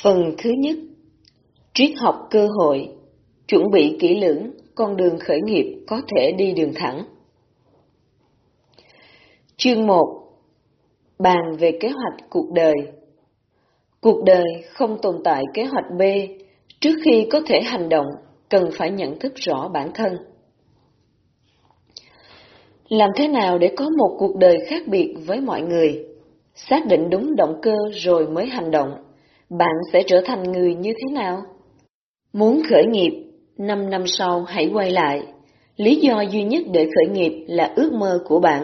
Phần thứ nhất Triết học cơ hội Chuẩn bị kỹ lưỡng, con đường khởi nghiệp có thể đi đường thẳng. Chương 1 Bàn về kế hoạch cuộc đời Cuộc đời không tồn tại kế hoạch B, trước khi có thể hành động, cần phải nhận thức rõ bản thân. Làm thế nào để có một cuộc đời khác biệt với mọi người? Xác định đúng động cơ rồi mới hành động. Bạn sẽ trở thành người như thế nào? Muốn khởi nghiệp, 5 năm sau hãy quay lại. Lý do duy nhất để khởi nghiệp là ước mơ của bạn.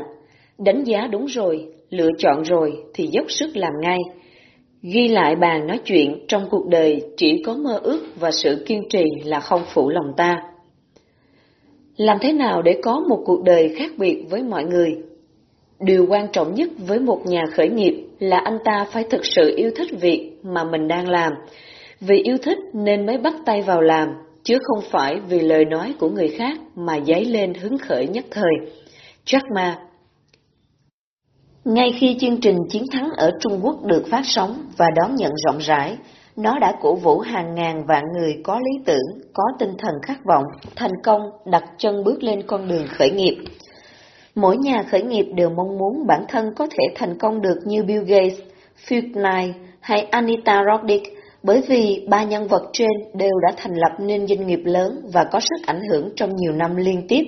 Đánh giá đúng rồi, lựa chọn rồi thì dốc sức làm ngay. Ghi lại bàn nói chuyện trong cuộc đời chỉ có mơ ước và sự kiên trì là không phụ lòng ta. Làm thế nào để có một cuộc đời khác biệt với mọi người? Điều quan trọng nhất với một nhà khởi nghiệp là anh ta phải thực sự yêu thích việc mà mình đang làm. Vì yêu thích nên mới bắt tay vào làm, chứ không phải vì lời nói của người khác mà dấy lên hứng khởi nhất thời. Jack Ma Ngay khi chương trình Chiến thắng ở Trung Quốc được phát sóng và đón nhận rộng rãi, nó đã cổ vũ hàng ngàn vạn người có lý tưởng, có tinh thần khát vọng, thành công, đặt chân bước lên con đường khởi nghiệp. Mỗi nhà khởi nghiệp đều mong muốn bản thân có thể thành công được như Bill Gates, Phil Knight hay Anita Roddick, bởi vì ba nhân vật trên đều đã thành lập nên doanh nghiệp lớn và có sức ảnh hưởng trong nhiều năm liên tiếp.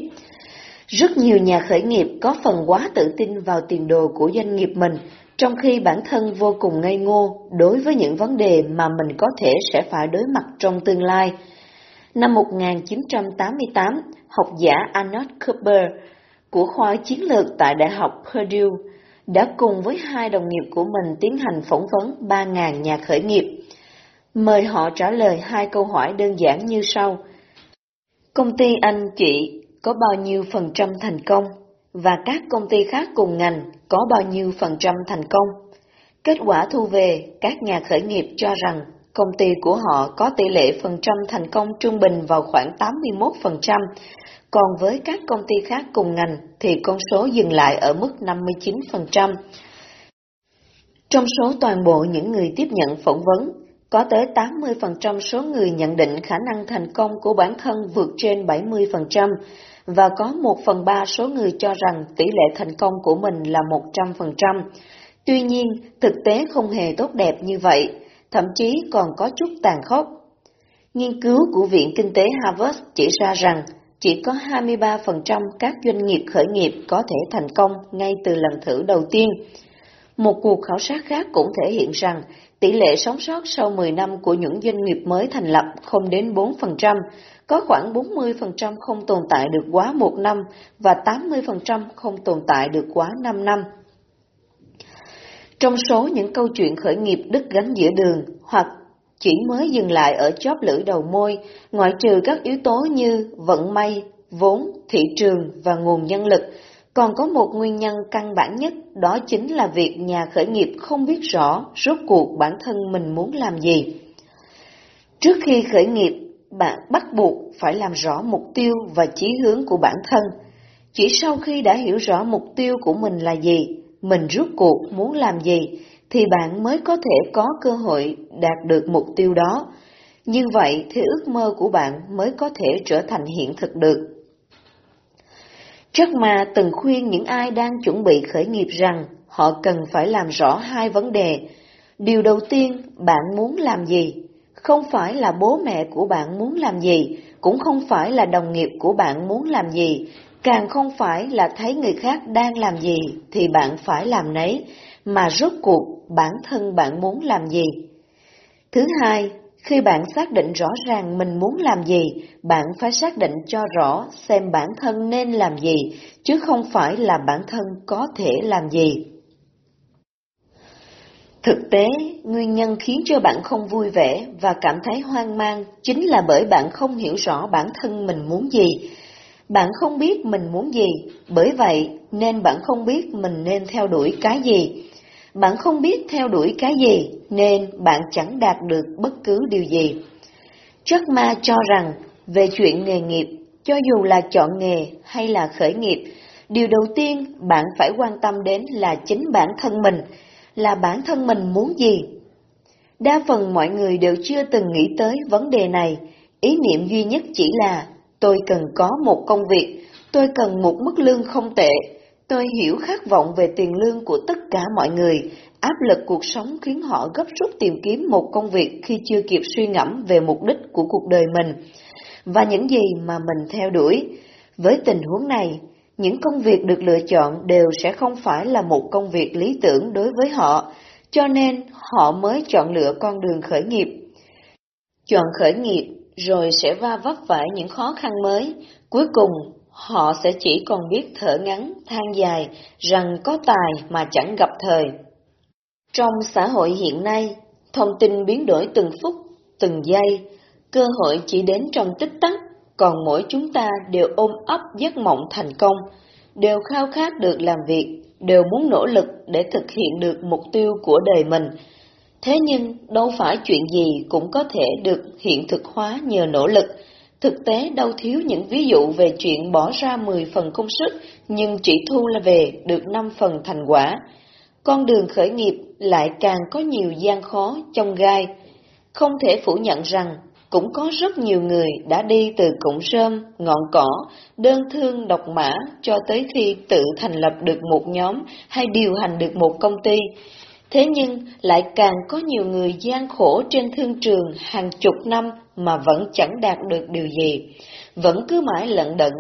Rất nhiều nhà khởi nghiệp có phần quá tự tin vào tiền đồ của doanh nghiệp mình, trong khi bản thân vô cùng ngây ngô đối với những vấn đề mà mình có thể sẽ phải đối mặt trong tương lai. Năm 1988, học giả Arnold Cooper của khoa chiến lược tại Đại học Purdue đã cùng với hai đồng nghiệp của mình tiến hành phỏng vấn 3.000 nhà khởi nghiệp. Mời họ trả lời hai câu hỏi đơn giản như sau. Công ty anh chị có bao nhiêu phần trăm thành công và các công ty khác cùng ngành có bao nhiêu phần trăm thành công? Kết quả thu về, các nhà khởi nghiệp cho rằng công ty của họ có tỷ lệ phần trăm thành công trung bình vào khoảng 81%, còn với các công ty khác cùng ngành thì con số dừng lại ở mức 59%. Trong số toàn bộ những người tiếp nhận phỏng vấn, có tới 80% số người nhận định khả năng thành công của bản thân vượt trên 70%, và có 1 phần 3 số người cho rằng tỷ lệ thành công của mình là 100%. Tuy nhiên, thực tế không hề tốt đẹp như vậy, thậm chí còn có chút tàn khốc. Nghiên cứu của Viện Kinh tế Harvard chỉ ra rằng chỉ có 23% các doanh nghiệp khởi nghiệp có thể thành công ngay từ lần thử đầu tiên. Một cuộc khảo sát khác cũng thể hiện rằng tỷ lệ sống sót sau 10 năm của những doanh nghiệp mới thành lập không đến 4%, có khoảng 40% không tồn tại được quá một năm và 80% không tồn tại được quá 5 năm. Trong số những câu chuyện khởi nghiệp đứt gánh giữa đường hoặc chỉ mới dừng lại ở chóp lưỡi đầu môi, ngoại trừ các yếu tố như vận may, vốn, thị trường và nguồn nhân lực, còn có một nguyên nhân căn bản nhất, đó chính là việc nhà khởi nghiệp không biết rõ rốt cuộc bản thân mình muốn làm gì. Trước khi khởi nghiệp, bạn bắt buộc phải làm rõ mục tiêu và chí hướng của bản thân. Chỉ sau khi đã hiểu rõ mục tiêu của mình là gì, mình rốt cuộc muốn làm gì, thì bạn mới có thể có cơ hội đạt được mục tiêu đó. Như vậy thì ước mơ của bạn mới có thể trở thành hiện thực được. Jack Ma từng khuyên những ai đang chuẩn bị khởi nghiệp rằng họ cần phải làm rõ hai vấn đề. Điều đầu tiên, bạn muốn làm gì? Không phải là bố mẹ của bạn muốn làm gì, cũng không phải là đồng nghiệp của bạn muốn làm gì, càng không phải là thấy người khác đang làm gì thì bạn phải làm nấy, mà rốt cuộc bản thân bạn muốn làm gì. Thứ hai, khi bạn xác định rõ ràng mình muốn làm gì, bạn phải xác định cho rõ xem bản thân nên làm gì, chứ không phải là bản thân có thể làm gì. Thực tế, nguyên nhân khiến cho bạn không vui vẻ và cảm thấy hoang mang chính là bởi bạn không hiểu rõ bản thân mình muốn gì. Bạn không biết mình muốn gì, bởi vậy nên bạn không biết mình nên theo đuổi cái gì. Bạn không biết theo đuổi cái gì, nên bạn chẳng đạt được bất cứ điều gì. Jack Ma cho rằng, về chuyện nghề nghiệp, cho dù là chọn nghề hay là khởi nghiệp, điều đầu tiên bạn phải quan tâm đến là chính bản thân mình, là bản thân mình muốn gì. Đa phần mọi người đều chưa từng nghĩ tới vấn đề này, ý niệm duy nhất chỉ là tôi cần có một công việc, tôi cần một mức lương không tệ, tôi hiểu khát vọng về tiền lương của tất cả mọi người, áp lực cuộc sống khiến họ gấp rút tìm kiếm một công việc khi chưa kịp suy ngẫm về mục đích của cuộc đời mình và những gì mà mình theo đuổi. Với tình huống này, những công việc được lựa chọn đều sẽ không phải là một công việc lý tưởng đối với họ, cho nên họ mới chọn lựa con đường khởi nghiệp. Chọn khởi nghiệp rồi sẽ va vấp phải những khó khăn mới, cuối cùng họ sẽ chỉ còn biết thở ngắn, than dài rằng có tài mà chẳng gặp thời. Trong xã hội hiện nay, thông tin biến đổi từng phút, từng giây, cơ hội chỉ đến trong tích tắc, còn mỗi chúng ta đều ôm ấp giấc mộng thành công, đều khao khát được làm việc, đều muốn nỗ lực để thực hiện được mục tiêu của đời mình. Thế nhưng, đâu phải chuyện gì cũng có thể được hiện thực hóa nhờ nỗ lực. Thực tế đâu thiếu những ví dụ về chuyện bỏ ra 10 phần công sức nhưng chỉ thu là về được 5 phần thành quả. Con đường khởi nghiệp lại càng có nhiều gian khó, trong gai. Không thể phủ nhận rằng cũng có rất nhiều người đã đi từ cụm rơm, ngọn cỏ, đơn thương độc mã cho tới khi tự thành lập được một nhóm hay điều hành được một công ty. Thế nhưng lại càng có nhiều người gian khổ trên thương trường hàng chục năm mà vẫn chẳng đạt được điều gì, vẫn cứ mãi lận đận.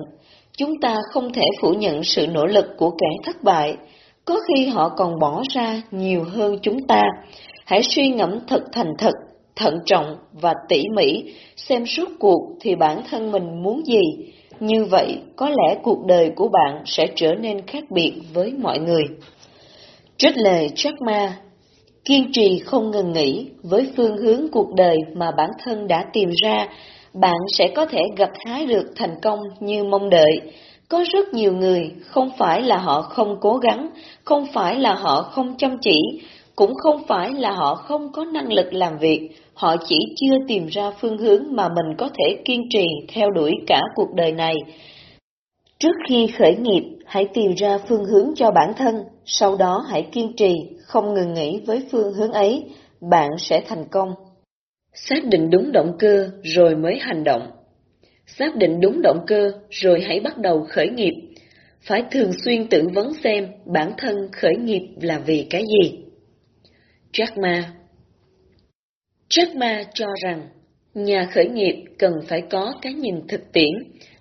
Chúng ta không thể phủ nhận sự nỗ lực của kẻ thất bại, có khi họ còn bỏ ra nhiều hơn chúng ta. Hãy suy ngẫm thật thành thật thận trọng và tỉ mỉ, xem suốt cuộc thì bản thân mình muốn gì. Như vậy, có lẽ cuộc đời của bạn sẽ trở nên khác biệt với mọi người. Trích lời Jack Ma Kiên trì không ngừng nghỉ với phương hướng cuộc đời mà bản thân đã tìm ra, bạn sẽ có thể gặt hái được thành công như mong đợi. Có rất nhiều người, không phải là họ không cố gắng, không phải là họ không chăm chỉ, cũng không phải là họ không có năng lực làm việc, họ chỉ chưa tìm ra phương hướng mà mình có thể kiên trì theo đuổi cả cuộc đời này. Trước khi khởi nghiệp, hãy tìm ra phương hướng cho bản thân, sau đó hãy kiên trì, không ngừng nghỉ với phương hướng ấy, bạn sẽ thành công. Xác định đúng động cơ rồi mới hành động. Xác định đúng động cơ rồi hãy bắt đầu khởi nghiệp. Phải thường xuyên tự vấn xem bản thân khởi nghiệp là vì cái gì. Jack Ma Jack Ma cho rằng, nhà khởi nghiệp cần phải có cái nhìn thực tiễn,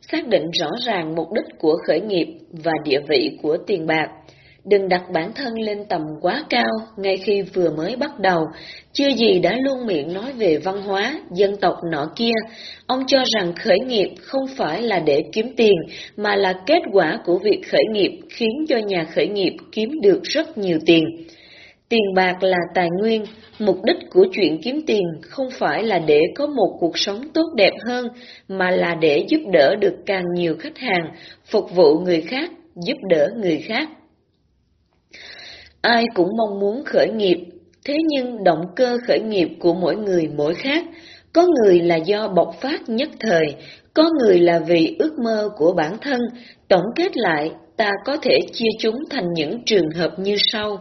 xác định rõ ràng mục đích của khởi nghiệp và địa vị của tiền bạc. Đừng đặt bản thân lên tầm quá cao ngay khi vừa mới bắt đầu, chưa gì đã luôn miệng nói về văn hóa, dân tộc nọ kia. Ông cho rằng khởi nghiệp không phải là để kiếm tiền, mà là kết quả của việc khởi nghiệp khiến cho nhà khởi nghiệp kiếm được rất nhiều tiền. Tiền bạc là tài nguyên, mục đích của chuyện kiếm tiền không phải là để có một cuộc sống tốt đẹp hơn, mà là để giúp đỡ được càng nhiều khách hàng, phục vụ người khác, giúp đỡ người khác. Ai cũng mong muốn khởi nghiệp, thế nhưng động cơ khởi nghiệp của mỗi người mỗi khác, có người là do bộc phát nhất thời, có người là vì ước mơ của bản thân, tổng kết lại ta có thể chia chúng thành những trường hợp như sau.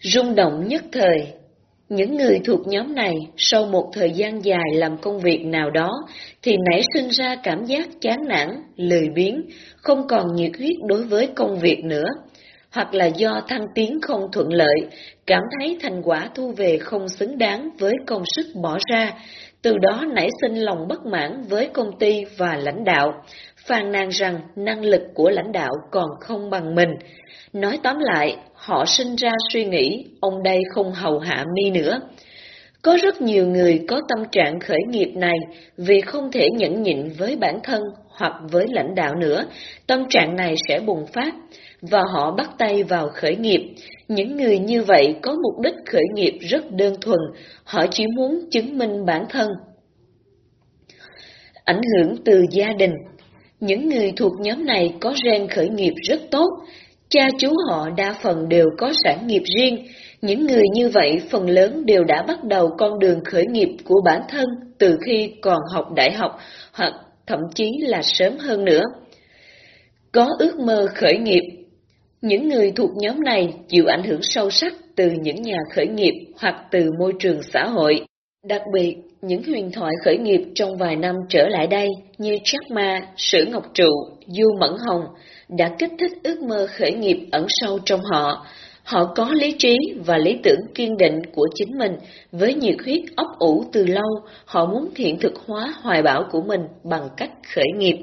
Rung động nhất thời. Những người thuộc nhóm này sau một thời gian dài làm công việc nào đó thì nảy sinh ra cảm giác chán nản, lười biếng, không còn nhiệt huyết đối với công việc nữa, hoặc là do thăng tiến không thuận lợi, cảm thấy thành quả thu về không xứng đáng với công sức bỏ ra, từ đó nảy sinh lòng bất mãn với công ty và lãnh đạo, phàn nàn rằng năng lực của lãnh đạo còn không bằng mình. Nói tóm lại, họ sinh ra suy nghĩ, ông đây không hầu hạ mi nữa. Có rất nhiều người có tâm trạng khởi nghiệp này vì không thể nhẫn nhịn với bản thân hoặc với lãnh đạo nữa, tâm trạng này sẽ bùng phát và họ bắt tay vào khởi nghiệp. Những người như vậy có mục đích khởi nghiệp rất đơn thuần, họ chỉ muốn chứng minh bản thân. Ảnh hưởng từ gia đình Những người thuộc nhóm này có gen khởi nghiệp rất tốt, Cha chú họ đa phần đều có sản nghiệp riêng, những người như vậy phần lớn đều đã bắt đầu con đường khởi nghiệp của bản thân từ khi còn học đại học hoặc thậm chí là sớm hơn nữa. Có ước mơ khởi nghiệp. Những người thuộc nhóm này chịu ảnh hưởng sâu sắc từ những nhà khởi nghiệp hoặc từ môi trường xã hội. Đặc biệt, những huyền thoại khởi nghiệp trong vài năm trở lại đây như Jack Ma, Sử Ngọc Trụ, Du Mẫn Hồng đã kích thích ước mơ khởi nghiệp ẩn sâu trong họ. Họ có lý trí và lý tưởng kiên định của chính mình, với nhiệt huyết ấp ủ từ lâu, họ muốn hiện thực hóa hoài bão của mình bằng cách khởi nghiệp.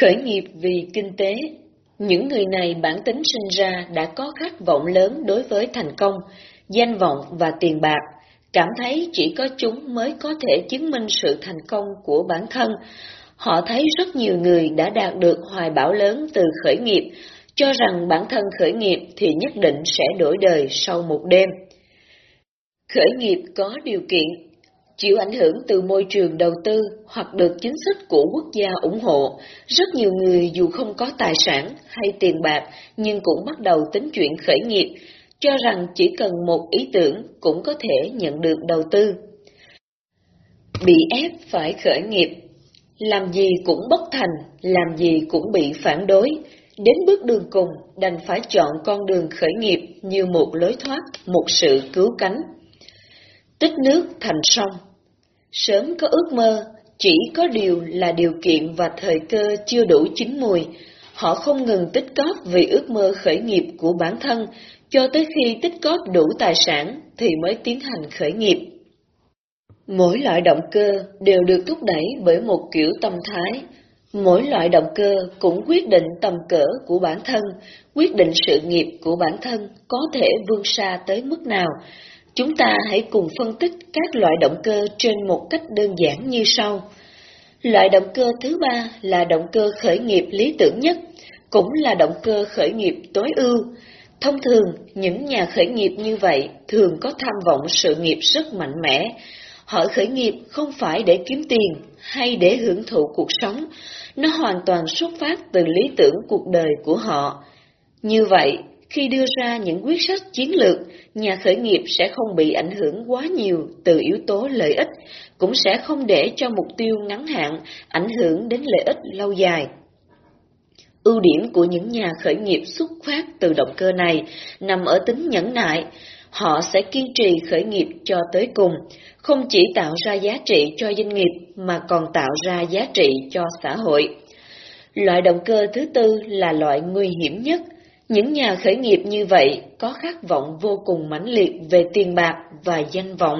Khởi nghiệp vì kinh tế những người này bản tính sinh ra đã có khát vọng lớn đối với thành công, danh vọng và tiền bạc, cảm thấy chỉ có chúng mới có thể chứng minh sự thành công của bản thân. Họ thấy rất nhiều người đã đạt được hoài bão lớn từ khởi nghiệp, cho rằng bản thân khởi nghiệp thì nhất định sẽ đổi đời sau một đêm. Khởi nghiệp có điều kiện, chịu ảnh hưởng từ môi trường đầu tư hoặc được chính sách của quốc gia ủng hộ, rất nhiều người dù không có tài sản hay tiền bạc nhưng cũng bắt đầu tính chuyện khởi nghiệp, cho rằng chỉ cần một ý tưởng cũng có thể nhận được đầu tư. Bị ép phải khởi nghiệp, làm gì cũng bất thành, làm gì cũng bị phản đối, đến bước đường cùng đành phải chọn con đường khởi nghiệp như một lối thoát, một sự cứu cánh. Tích nước thành sông Sớm có ước mơ, chỉ có điều là điều kiện và thời cơ chưa đủ chín mùi. Họ không ngừng tích cóp vì ước mơ khởi nghiệp của bản thân, cho tới khi tích cóp đủ tài sản thì mới tiến hành khởi nghiệp. Mỗi loại động cơ đều được thúc đẩy bởi một kiểu tâm thái. Mỗi loại động cơ cũng quyết định tầm cỡ của bản thân, quyết định sự nghiệp của bản thân có thể vươn xa tới mức nào. Chúng ta hãy cùng phân tích các loại động cơ trên một cách đơn giản như sau. Loại động cơ thứ ba là động cơ khởi nghiệp lý tưởng nhất, cũng là động cơ khởi nghiệp tối ưu. Thông thường, những nhà khởi nghiệp như vậy thường có tham vọng sự nghiệp rất mạnh mẽ. Họ khởi nghiệp không phải để kiếm tiền hay để hưởng thụ cuộc sống, nó hoàn toàn xuất phát từ lý tưởng cuộc đời của họ. Như vậy, khi đưa ra những quyết sách chiến lược, nhà khởi nghiệp sẽ không bị ảnh hưởng quá nhiều từ yếu tố lợi ích, cũng sẽ không để cho mục tiêu ngắn hạn ảnh hưởng đến lợi ích lâu dài. Ưu điểm của những nhà khởi nghiệp xuất phát từ động cơ này nằm ở tính nhẫn nại. Họ sẽ kiên trì khởi nghiệp cho tới cùng, không chỉ tạo ra giá trị cho doanh nghiệp mà còn tạo ra giá trị cho xã hội. Loại động cơ thứ tư là loại nguy hiểm nhất. Những nhà khởi nghiệp như vậy có khát vọng vô cùng mãnh liệt về tiền bạc và danh vọng,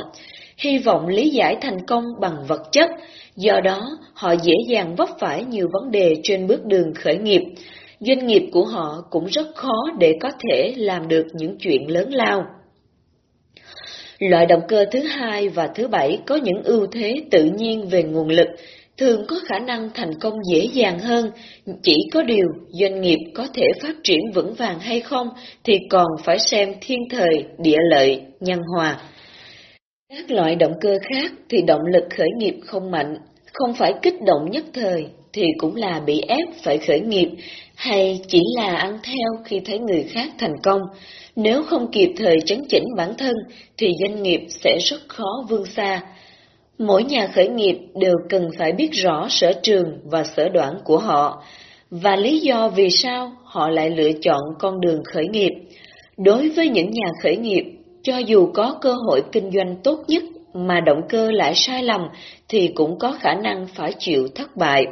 hy vọng lý giải thành công bằng vật chất, do đó họ dễ dàng vấp phải nhiều vấn đề trên bước đường khởi nghiệp. Doanh nghiệp của họ cũng rất khó để có thể làm được những chuyện lớn lao. Loại động cơ thứ hai và thứ bảy có những ưu thế tự nhiên về nguồn lực, thường có khả năng thành công dễ dàng hơn, chỉ có điều doanh nghiệp có thể phát triển vững vàng hay không thì còn phải xem thiên thời, địa lợi, nhân hòa. Các loại động cơ khác thì động lực khởi nghiệp không mạnh, không phải kích động nhất thời thì cũng là bị ép phải khởi nghiệp hay chỉ là ăn theo khi thấy người khác thành công. Nếu không kịp thời chấn chỉnh bản thân thì doanh nghiệp sẽ rất khó vươn xa. Mỗi nhà khởi nghiệp đều cần phải biết rõ sở trường và sở đoạn của họ, và lý do vì sao họ lại lựa chọn con đường khởi nghiệp. Đối với những nhà khởi nghiệp, cho dù có cơ hội kinh doanh tốt nhất mà động cơ lại sai lầm thì cũng có khả năng phải chịu thất bại.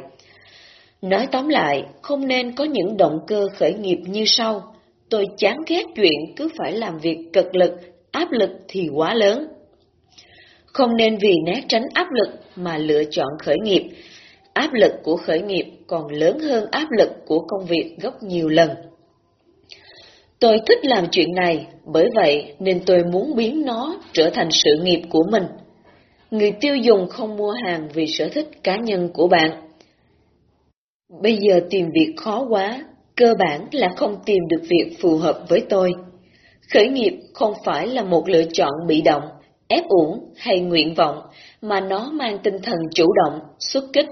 Nói tóm lại, không nên có những động cơ khởi nghiệp như sau. Tôi chán ghét chuyện cứ phải làm việc cực lực, áp lực thì quá lớn. Không nên vì né tránh áp lực mà lựa chọn khởi nghiệp. Áp lực của khởi nghiệp còn lớn hơn áp lực của công việc gấp nhiều lần. Tôi thích làm chuyện này, bởi vậy nên tôi muốn biến nó trở thành sự nghiệp của mình. Người tiêu dùng không mua hàng vì sở thích cá nhân của bạn. Bây giờ tìm việc khó quá, cơ bản là không tìm được việc phù hợp với tôi. Khởi nghiệp không phải là một lựa chọn bị động, ép uổng hay nguyện vọng, mà nó mang tinh thần chủ động, xuất kích.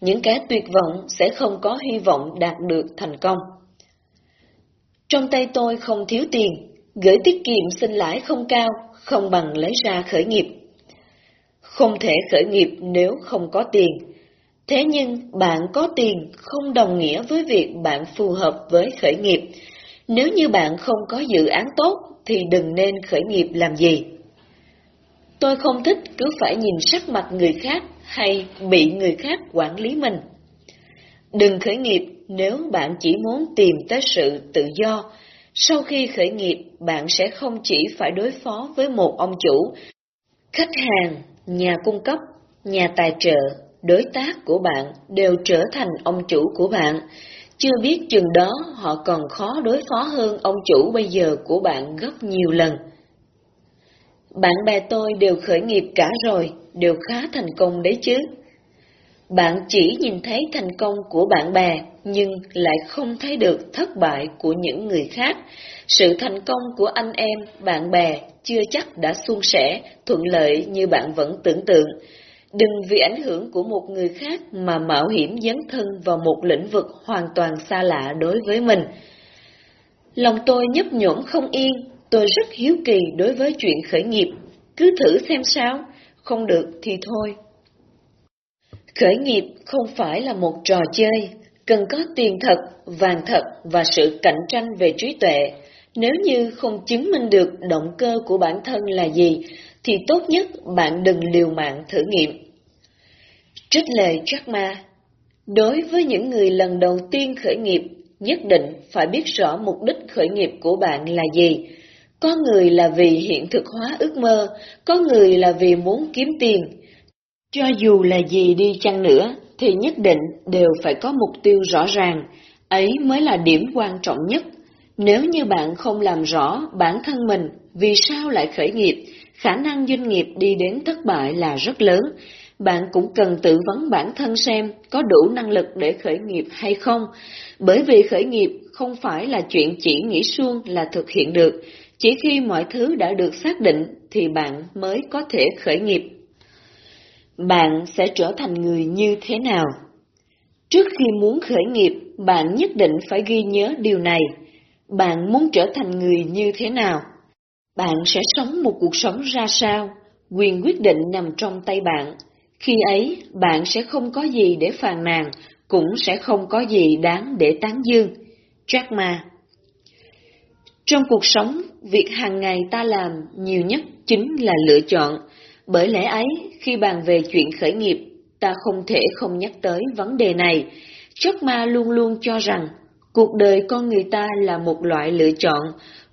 Những cái tuyệt vọng sẽ không có hy vọng đạt được thành công. Trong tay tôi không thiếu tiền, gửi tiết kiệm sinh lãi không cao, không bằng lấy ra khởi nghiệp. Không thể khởi nghiệp nếu không có tiền. Thế nhưng bạn có tiền không đồng nghĩa với việc bạn phù hợp với khởi nghiệp. Nếu như bạn không có dự án tốt thì đừng nên khởi nghiệp làm gì. Tôi không thích cứ phải nhìn sắc mặt người khác hay bị người khác quản lý mình. Đừng khởi nghiệp nếu bạn chỉ muốn tìm tới sự tự do. Sau khi khởi nghiệp, bạn sẽ không chỉ phải đối phó với một ông chủ, khách hàng, nhà cung cấp, nhà tài trợ, đối tác của bạn đều trở thành ông chủ của bạn. Chưa biết chừng đó họ còn khó đối phó hơn ông chủ bây giờ của bạn gấp nhiều lần. Bạn bè tôi đều khởi nghiệp cả rồi, đều khá thành công đấy chứ. Bạn chỉ nhìn thấy thành công của bạn bè, nhưng lại không thấy được thất bại của những người khác. Sự thành công của anh em, bạn bè chưa chắc đã suôn sẻ, thuận lợi như bạn vẫn tưởng tượng. Đừng vì ảnh hưởng của một người khác mà mạo hiểm dấn thân vào một lĩnh vực hoàn toàn xa lạ đối với mình. Lòng tôi nhấp nhổm không yên, tôi rất hiếu kỳ đối với chuyện khởi nghiệp. Cứ thử xem sao, không được thì thôi. Khởi nghiệp không phải là một trò chơi, cần có tiền thật, vàng thật và sự cạnh tranh về trí tuệ. Nếu như không chứng minh được động cơ của bản thân là gì, thì tốt nhất bạn đừng liều mạng thử nghiệm. Trích lời Jack Ma Đối với những người lần đầu tiên khởi nghiệp, nhất định phải biết rõ mục đích khởi nghiệp của bạn là gì. Có người là vì hiện thực hóa ước mơ, có người là vì muốn kiếm tiền, cho dù là gì đi chăng nữa, thì nhất định đều phải có mục tiêu rõ ràng, ấy mới là điểm quan trọng nhất. Nếu như bạn không làm rõ bản thân mình vì sao lại khởi nghiệp, khả năng doanh nghiệp đi đến thất bại là rất lớn. Bạn cũng cần tự vấn bản thân xem có đủ năng lực để khởi nghiệp hay không, bởi vì khởi nghiệp không phải là chuyện chỉ nghĩ suông là thực hiện được, chỉ khi mọi thứ đã được xác định thì bạn mới có thể khởi nghiệp bạn sẽ trở thành người như thế nào? Trước khi muốn khởi nghiệp, bạn nhất định phải ghi nhớ điều này. Bạn muốn trở thành người như thế nào? Bạn sẽ sống một cuộc sống ra sao? Quyền quyết định nằm trong tay bạn. Khi ấy, bạn sẽ không có gì để phàn nàn, cũng sẽ không có gì đáng để tán dương. Jack Ma Trong cuộc sống, việc hàng ngày ta làm nhiều nhất chính là lựa chọn. Bởi lẽ ấy, khi bàn về chuyện khởi nghiệp, ta không thể không nhắc tới vấn đề này. Chất Ma luôn luôn cho rằng, cuộc đời con người ta là một loại lựa chọn,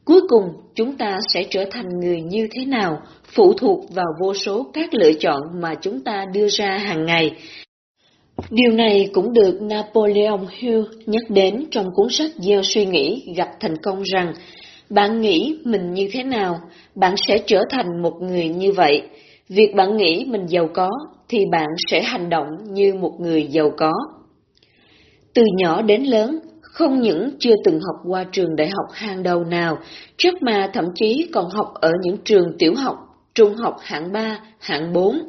cuối cùng chúng ta sẽ trở thành người như thế nào, phụ thuộc vào vô số các lựa chọn mà chúng ta đưa ra hàng ngày. Điều này cũng được Napoleon Hill nhắc đến trong cuốn sách Gieo suy nghĩ gặp thành công rằng, bạn nghĩ mình như thế nào, bạn sẽ trở thành một người như vậy. Việc bạn nghĩ mình giàu có thì bạn sẽ hành động như một người giàu có. Từ nhỏ đến lớn, không những chưa từng học qua trường đại học hàng đầu nào, trước mà thậm chí còn học ở những trường tiểu học, trung học hạng 3, hạng 4,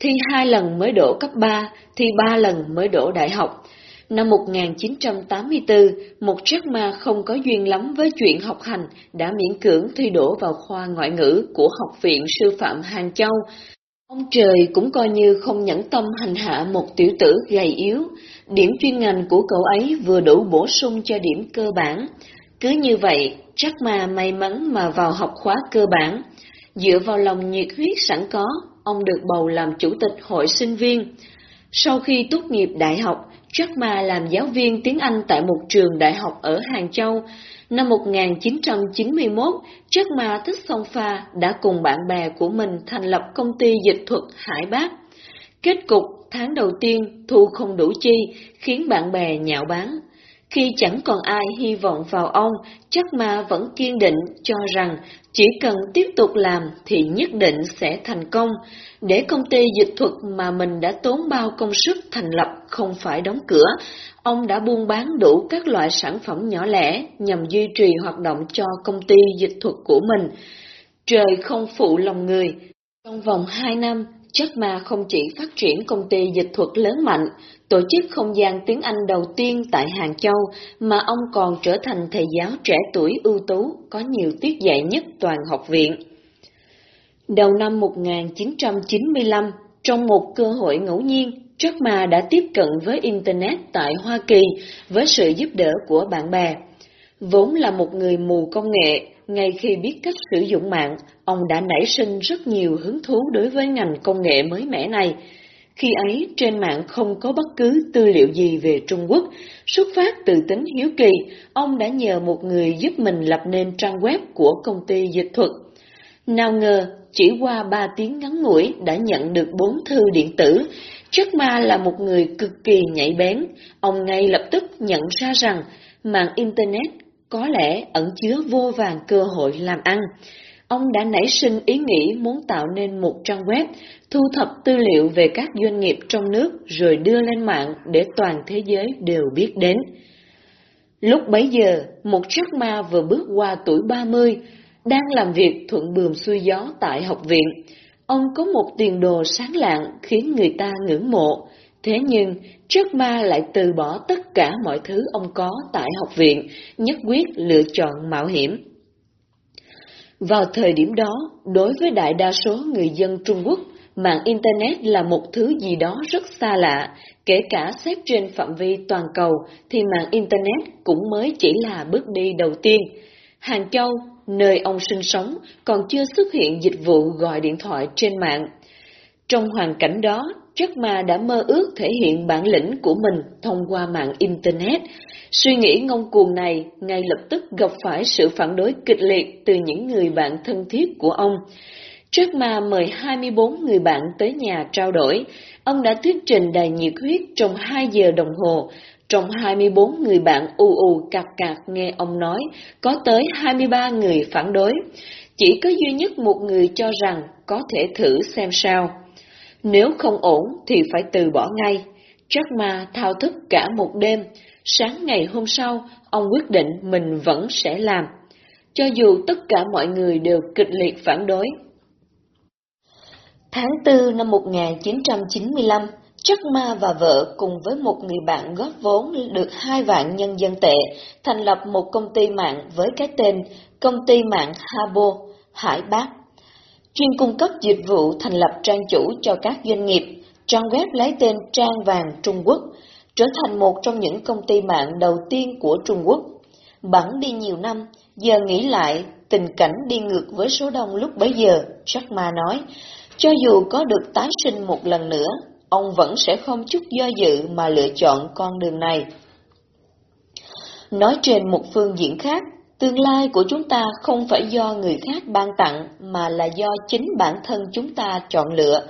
thi hai lần mới đổ cấp 3, thi ba lần mới đổ đại học, Năm 1984, một Jack Ma không có duyên lắm với chuyện học hành đã miễn cưỡng thi đổ vào khoa ngoại ngữ của Học viện Sư phạm Hàng Châu. Ông trời cũng coi như không nhẫn tâm hành hạ một tiểu tử gầy yếu, điểm chuyên ngành của cậu ấy vừa đủ bổ sung cho điểm cơ bản. Cứ như vậy, Jack Ma may mắn mà vào học khóa cơ bản. Dựa vào lòng nhiệt huyết sẵn có, ông được bầu làm chủ tịch hội sinh viên. Sau khi tốt nghiệp đại học, Jack Ma làm giáo viên tiếng Anh tại một trường đại học ở Hàng Châu. Năm 1991, Jack Ma thích song pha đã cùng bạn bè của mình thành lập công ty dịch thuật Hải Bác. Kết cục tháng đầu tiên thu không đủ chi, khiến bạn bè nhạo báng. Khi chẳng còn ai hy vọng vào ông, chắc ma vẫn kiên định cho rằng chỉ cần tiếp tục làm thì nhất định sẽ thành công, để công ty dịch thuật mà mình đã tốn bao công sức thành lập không phải đóng cửa. Ông đã buôn bán đủ các loại sản phẩm nhỏ lẻ nhằm duy trì hoạt động cho công ty dịch thuật của mình. Trời không phụ lòng người. Trong vòng 2 năm, chắc Ma không chỉ phát triển công ty dịch thuật lớn mạnh, tổ chức không gian tiếng Anh đầu tiên tại Hàng Châu, mà ông còn trở thành thầy giáo trẻ tuổi ưu tú, có nhiều tiết dạy nhất toàn học viện. Đầu năm 1995, trong một cơ hội ngẫu nhiên, Jack Ma đã tiếp cận với Internet tại Hoa Kỳ với sự giúp đỡ của bạn bè. Vốn là một người mù công nghệ, ngay khi biết cách sử dụng mạng, ông đã nảy sinh rất nhiều hứng thú đối với ngành công nghệ mới mẻ này. Khi ấy, trên mạng không có bất cứ tư liệu gì về Trung Quốc. Xuất phát từ tính hiếu kỳ, ông đã nhờ một người giúp mình lập nên trang web của công ty dịch thuật. Nào ngờ, chỉ qua ba tiếng ngắn ngủi đã nhận được bốn thư điện tử. Jack Ma là một người cực kỳ nhạy bén. Ông ngay lập tức nhận ra rằng mạng Internet có lẽ ẩn chứa vô vàng cơ hội làm ăn. Ông đã nảy sinh ý nghĩ muốn tạo nên một trang web, thu thập tư liệu về các doanh nghiệp trong nước rồi đưa lên mạng để toàn thế giới đều biết đến. Lúc bấy giờ, một chiếc Ma vừa bước qua tuổi 30, đang làm việc thuận bườm xuôi gió tại học viện. Ông có một tiền đồ sáng lạng khiến người ta ngưỡng mộ, Thế nhưng, Jack Ma lại từ bỏ tất cả mọi thứ ông có tại học viện, nhất quyết lựa chọn mạo hiểm. Vào thời điểm đó, đối với đại đa số người dân Trung Quốc, mạng Internet là một thứ gì đó rất xa lạ, kể cả xét trên phạm vi toàn cầu thì mạng Internet cũng mới chỉ là bước đi đầu tiên. Hàng Châu, nơi ông sinh sống, còn chưa xuất hiện dịch vụ gọi điện thoại trên mạng. Trong hoàn cảnh đó, Jack Ma đã mơ ước thể hiện bản lĩnh của mình thông qua mạng Internet. Suy nghĩ ngông cuồng này ngay lập tức gặp phải sự phản đối kịch liệt từ những người bạn thân thiết của ông. Jack Ma mời 24 người bạn tới nhà trao đổi. Ông đã thuyết trình đầy nhiệt huyết trong 2 giờ đồng hồ. Trong 24 người bạn u u cạc cạc nghe ông nói, có tới 23 người phản đối. Chỉ có duy nhất một người cho rằng có thể thử xem sao. Nếu không ổn thì phải từ bỏ ngay. Jack Ma thao thức cả một đêm, sáng ngày hôm sau, ông quyết định mình vẫn sẽ làm, cho dù tất cả mọi người đều kịch liệt phản đối. Tháng 4 năm 1995, Jack Ma và vợ cùng với một người bạn góp vốn được hai vạn nhân dân tệ, thành lập một công ty mạng với cái tên Công ty mạng Habo, Hải Bác chuyên cung cấp dịch vụ thành lập trang chủ cho các doanh nghiệp, trang web lấy tên Trang Vàng Trung Quốc, trở thành một trong những công ty mạng đầu tiên của Trung Quốc. Bẵng đi nhiều năm, giờ nghĩ lại, tình cảnh đi ngược với số đông lúc bấy giờ, Jack Ma nói, cho dù có được tái sinh một lần nữa, ông vẫn sẽ không chút do dự mà lựa chọn con đường này. Nói trên một phương diện khác, Tương lai của chúng ta không phải do người khác ban tặng mà là do chính bản thân chúng ta chọn lựa.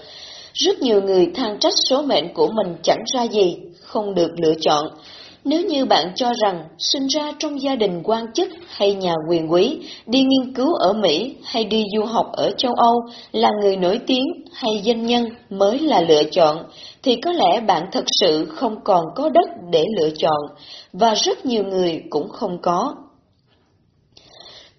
Rất nhiều người than trách số mệnh của mình chẳng ra gì, không được lựa chọn. Nếu như bạn cho rằng sinh ra trong gia đình quan chức hay nhà quyền quý, đi nghiên cứu ở Mỹ hay đi du học ở châu Âu là người nổi tiếng hay doanh nhân mới là lựa chọn, thì có lẽ bạn thật sự không còn có đất để lựa chọn, và rất nhiều người cũng không có.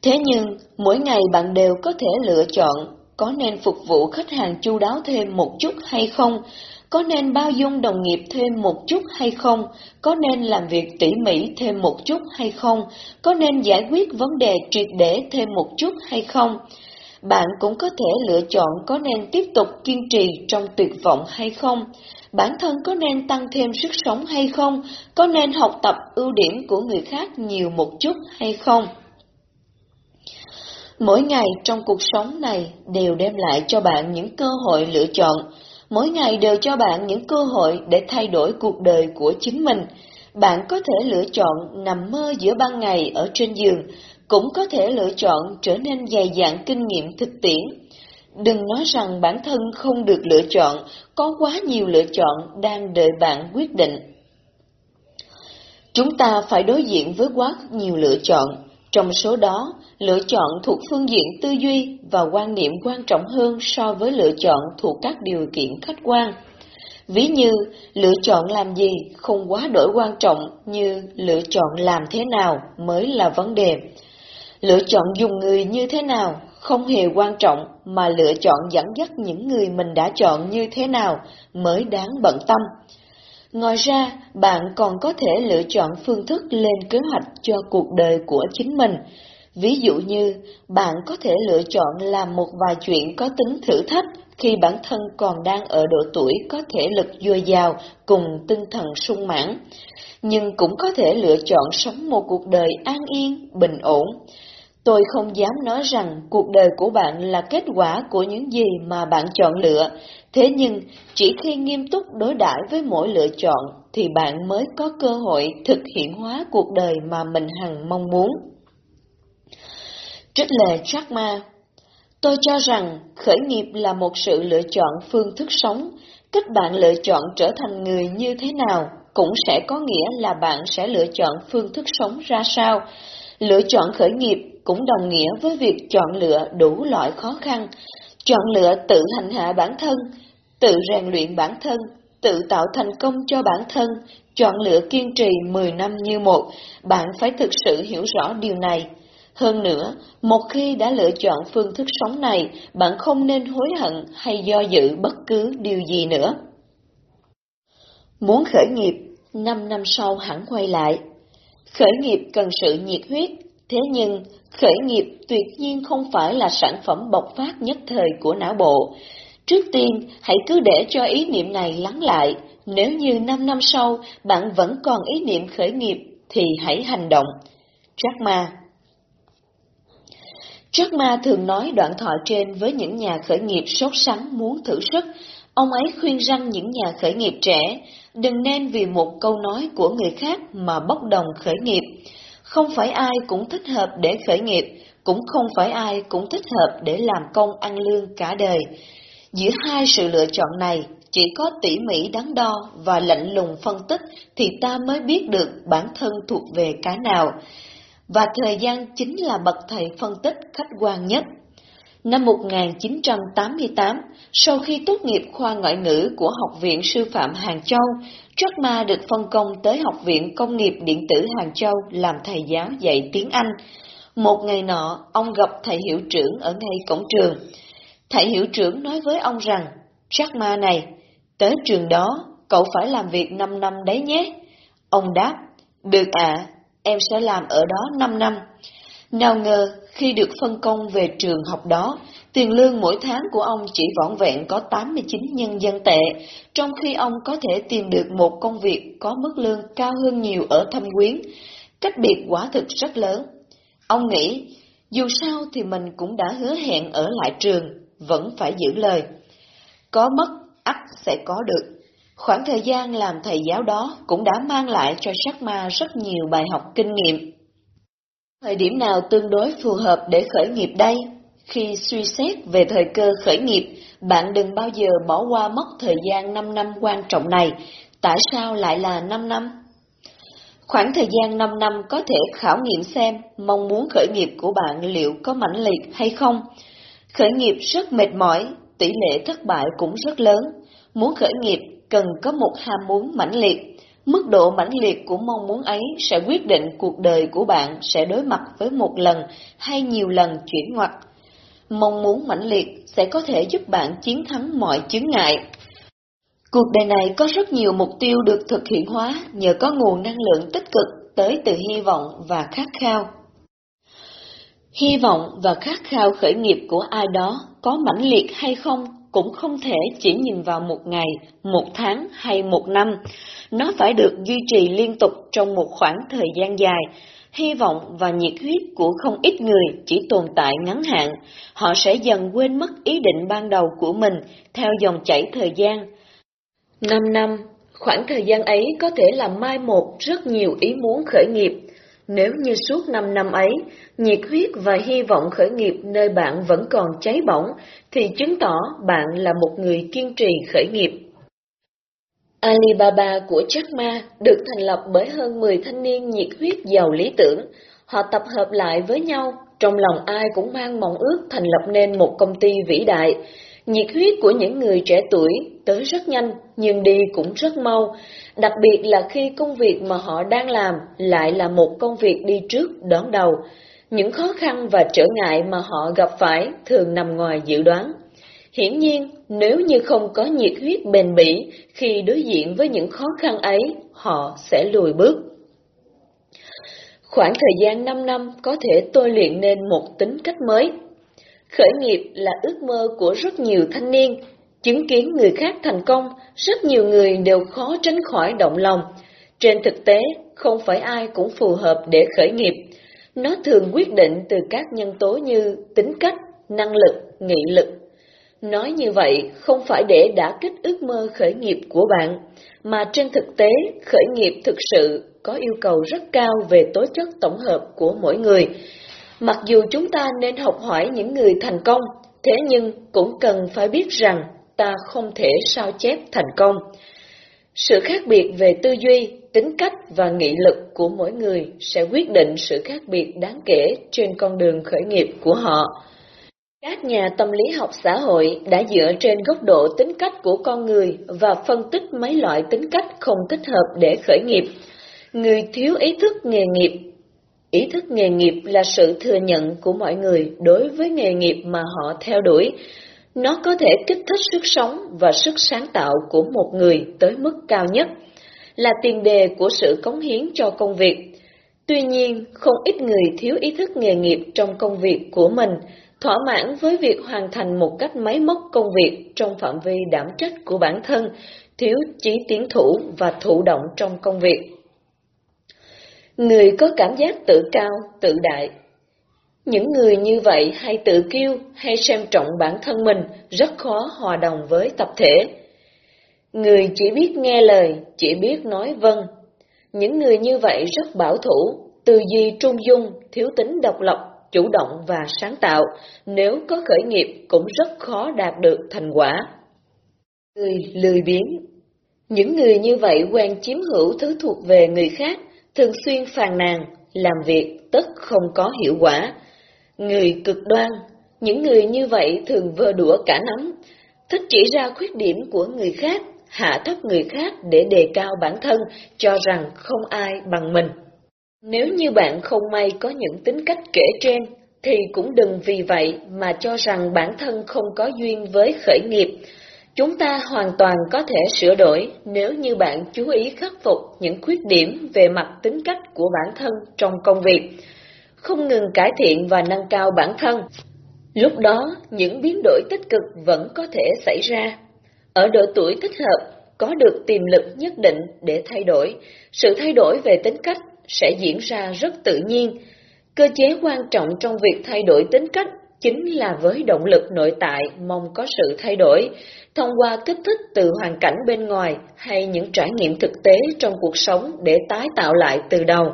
Thế nhưng, mỗi ngày bạn đều có thể lựa chọn có nên phục vụ khách hàng chu đáo thêm một chút hay không, có nên bao dung đồng nghiệp thêm một chút hay không, có nên làm việc tỉ mỉ thêm một chút hay không, có nên giải quyết vấn đề triệt để thêm một chút hay không. Bạn cũng có thể lựa chọn có nên tiếp tục kiên trì trong tuyệt vọng hay không, bản thân có nên tăng thêm sức sống hay không, có nên học tập ưu điểm của người khác nhiều một chút hay không. Mỗi ngày trong cuộc sống này đều đem lại cho bạn những cơ hội lựa chọn, mỗi ngày đều cho bạn những cơ hội để thay đổi cuộc đời của chính mình. Bạn có thể lựa chọn nằm mơ giữa ban ngày ở trên giường, cũng có thể lựa chọn trở nên dày dạn kinh nghiệm thực tiễn. Đừng nói rằng bản thân không được lựa chọn, có quá nhiều lựa chọn đang đợi bạn quyết định. Chúng ta phải đối diện với quá nhiều lựa chọn, trong số đó, lựa chọn thuộc phương diện tư duy và quan niệm quan trọng hơn so với lựa chọn thuộc các điều kiện khách quan. Ví như, lựa chọn làm gì không quá đổi quan trọng như lựa chọn làm thế nào mới là vấn đề. Lựa chọn dùng người như thế nào không hề quan trọng mà lựa chọn dẫn dắt những người mình đã chọn như thế nào mới đáng bận tâm. Ngoài ra, bạn còn có thể lựa chọn phương thức lên kế hoạch cho cuộc đời của chính mình. Ví dụ như, bạn có thể lựa chọn làm một vài chuyện có tính thử thách khi bản thân còn đang ở độ tuổi có thể lực dồi dào cùng tinh thần sung mãn, nhưng cũng có thể lựa chọn sống một cuộc đời an yên, bình ổn. Tôi không dám nói rằng cuộc đời của bạn là kết quả của những gì mà bạn chọn lựa, thế nhưng chỉ khi nghiêm túc đối đãi với mỗi lựa chọn thì bạn mới có cơ hội thực hiện hóa cuộc đời mà mình hằng mong muốn. Trích lệ Jack Ma Tôi cho rằng khởi nghiệp là một sự lựa chọn phương thức sống, cách bạn lựa chọn trở thành người như thế nào cũng sẽ có nghĩa là bạn sẽ lựa chọn phương thức sống ra sao. Lựa chọn khởi nghiệp cũng đồng nghĩa với việc chọn lựa đủ loại khó khăn, chọn lựa tự hành hạ bản thân, tự rèn luyện bản thân, tự tạo thành công cho bản thân, chọn lựa kiên trì 10 năm như một, bạn phải thực sự hiểu rõ điều này. Hơn nữa, một khi đã lựa chọn phương thức sống này, bạn không nên hối hận hay do dự bất cứ điều gì nữa. Muốn khởi nghiệp, 5 năm sau hẳn quay lại. Khởi nghiệp cần sự nhiệt huyết, thế nhưng khởi nghiệp tuyệt nhiên không phải là sản phẩm bộc phát nhất thời của não bộ. Trước tiên, hãy cứ để cho ý niệm này lắng lại. Nếu như 5 năm sau bạn vẫn còn ý niệm khởi nghiệp, thì hãy hành động. Jack Ma Jack Ma thường nói đoạn thoại trên với những nhà khởi nghiệp sốt sắng muốn thử sức. Ông ấy khuyên răng những nhà khởi nghiệp trẻ, đừng nên vì một câu nói của người khác mà bốc đồng khởi nghiệp. Không phải ai cũng thích hợp để khởi nghiệp, cũng không phải ai cũng thích hợp để làm công ăn lương cả đời. Giữa hai sự lựa chọn này, chỉ có tỉ mỉ đắn đo và lạnh lùng phân tích thì ta mới biết được bản thân thuộc về cái nào và thời gian chính là bậc thầy phân tích khách quan nhất. Năm 1988, sau khi tốt nghiệp khoa ngoại ngữ của Học viện Sư phạm Hàng Châu, Jack Ma được phân công tới Học viện Công nghiệp Điện tử Hàng Châu làm thầy giáo dạy tiếng Anh. Một ngày nọ, ông gặp thầy hiệu trưởng ở ngay cổng trường. Thầy hiệu trưởng nói với ông rằng, Jack Ma này, tới trường đó, cậu phải làm việc 5 năm đấy nhé. Ông đáp, được ạ, em sẽ làm ở đó 5 năm. Nào ngờ, khi được phân công về trường học đó, tiền lương mỗi tháng của ông chỉ vỏn vẹn có 89 nhân dân tệ, trong khi ông có thể tìm được một công việc có mức lương cao hơn nhiều ở thâm quyến. Cách biệt quả thực rất lớn. Ông nghĩ, dù sao thì mình cũng đã hứa hẹn ở lại trường, vẫn phải giữ lời. Có mất, ắt sẽ có được. Khoảng thời gian làm thầy giáo đó cũng đã mang lại cho sắc ma rất nhiều bài học kinh nghiệm. Thời điểm nào tương đối phù hợp để khởi nghiệp đây? Khi suy xét về thời cơ khởi nghiệp, bạn đừng bao giờ bỏ qua mất thời gian 5 năm quan trọng này. Tại sao lại là 5 năm? Khoảng thời gian 5 năm có thể khảo nghiệm xem mong muốn khởi nghiệp của bạn liệu có mãnh liệt hay không. Khởi nghiệp rất mệt mỏi, tỷ lệ thất bại cũng rất lớn. Muốn khởi nghiệp cần có một ham muốn mãnh liệt. Mức độ mãnh liệt của mong muốn ấy sẽ quyết định cuộc đời của bạn sẽ đối mặt với một lần hay nhiều lần chuyển ngoặt. Mong muốn mãnh liệt sẽ có thể giúp bạn chiến thắng mọi chướng ngại. Cuộc đời này có rất nhiều mục tiêu được thực hiện hóa nhờ có nguồn năng lượng tích cực tới từ hy vọng và khát khao. Hy vọng và khát khao khởi nghiệp của ai đó có mãnh liệt hay không cũng không thể chỉ nhìn vào một ngày, một tháng hay một năm. Nó phải được duy trì liên tục trong một khoảng thời gian dài. Hy vọng và nhiệt huyết của không ít người chỉ tồn tại ngắn hạn. Họ sẽ dần quên mất ý định ban đầu của mình theo dòng chảy thời gian. Năm năm, khoảng thời gian ấy có thể làm mai một rất nhiều ý muốn khởi nghiệp nếu như suốt 5 năm ấy, nhiệt huyết và hy vọng khởi nghiệp nơi bạn vẫn còn cháy bỏng, thì chứng tỏ bạn là một người kiên trì khởi nghiệp. Alibaba của Jack Ma được thành lập bởi hơn 10 thanh niên nhiệt huyết giàu lý tưởng. Họ tập hợp lại với nhau, trong lòng ai cũng mang mong ước thành lập nên một công ty vĩ đại. Nhiệt huyết của những người trẻ tuổi tới rất nhanh, nhưng đi cũng rất mau, đặc biệt là khi công việc mà họ đang làm lại là một công việc đi trước đón đầu. Những khó khăn và trở ngại mà họ gặp phải thường nằm ngoài dự đoán. Hiển nhiên, nếu như không có nhiệt huyết bền bỉ khi đối diện với những khó khăn ấy, họ sẽ lùi bước. Khoảng thời gian 5 năm có thể tôi luyện nên một tính cách mới. Khởi nghiệp là ước mơ của rất nhiều thanh niên. Chứng kiến người khác thành công, rất nhiều người đều khó tránh khỏi động lòng. Trên thực tế, không phải ai cũng phù hợp để khởi nghiệp. Nó thường quyết định từ các nhân tố như tính cách, năng lực, nghị lực. Nói như vậy không phải để đã kích ước mơ khởi nghiệp của bạn, mà trên thực tế khởi nghiệp thực sự có yêu cầu rất cao về tố chất tổng hợp của mỗi người. Mặc dù chúng ta nên học hỏi những người thành công, thế nhưng cũng cần phải biết rằng ta không thể sao chép thành công. Sự khác biệt về tư duy, tính cách và nghị lực của mỗi người sẽ quyết định sự khác biệt đáng kể trên con đường khởi nghiệp của họ. Các nhà tâm lý học xã hội đã dựa trên góc độ tính cách của con người và phân tích mấy loại tính cách không thích hợp để khởi nghiệp. Người thiếu ý thức nghề nghiệp Ý thức nghề nghiệp là sự thừa nhận của mọi người đối với nghề nghiệp mà họ theo đuổi. Nó có thể kích thích sức sống và sức sáng tạo của một người tới mức cao nhất, là tiền đề của sự cống hiến cho công việc. Tuy nhiên, không ít người thiếu ý thức nghề nghiệp trong công việc của mình, thỏa mãn với việc hoàn thành một cách máy móc công việc trong phạm vi đảm trách của bản thân, thiếu chí tiến thủ và thụ động trong công việc. Người có cảm giác tự cao, tự đại. Những người như vậy hay tự kiêu hay xem trọng bản thân mình rất khó hòa đồng với tập thể. Người chỉ biết nghe lời, chỉ biết nói vâng. Những người như vậy rất bảo thủ, tư duy trung dung, thiếu tính độc lập, chủ động và sáng tạo, nếu có khởi nghiệp cũng rất khó đạt được thành quả. Người lười biếng Những người như vậy quen chiếm hữu thứ thuộc về người khác, thường xuyên phàn nàn, làm việc tất không có hiệu quả. Người cực đoan, những người như vậy thường vơ đũa cả nắm, thích chỉ ra khuyết điểm của người khác, hạ thấp người khác để đề cao bản thân, cho rằng không ai bằng mình. Nếu như bạn không may có những tính cách kể trên, thì cũng đừng vì vậy mà cho rằng bản thân không có duyên với khởi nghiệp, Chúng ta hoàn toàn có thể sửa đổi nếu như bạn chú ý khắc phục những khuyết điểm về mặt tính cách của bản thân trong công việc, không ngừng cải thiện và nâng cao bản thân. Lúc đó, những biến đổi tích cực vẫn có thể xảy ra. Ở độ tuổi thích hợp, có được tiềm lực nhất định để thay đổi, sự thay đổi về tính cách sẽ diễn ra rất tự nhiên. Cơ chế quan trọng trong việc thay đổi tính cách chính là với động lực nội tại mong có sự thay đổi, thông qua kích thích từ hoàn cảnh bên ngoài hay những trải nghiệm thực tế trong cuộc sống để tái tạo lại từ đầu.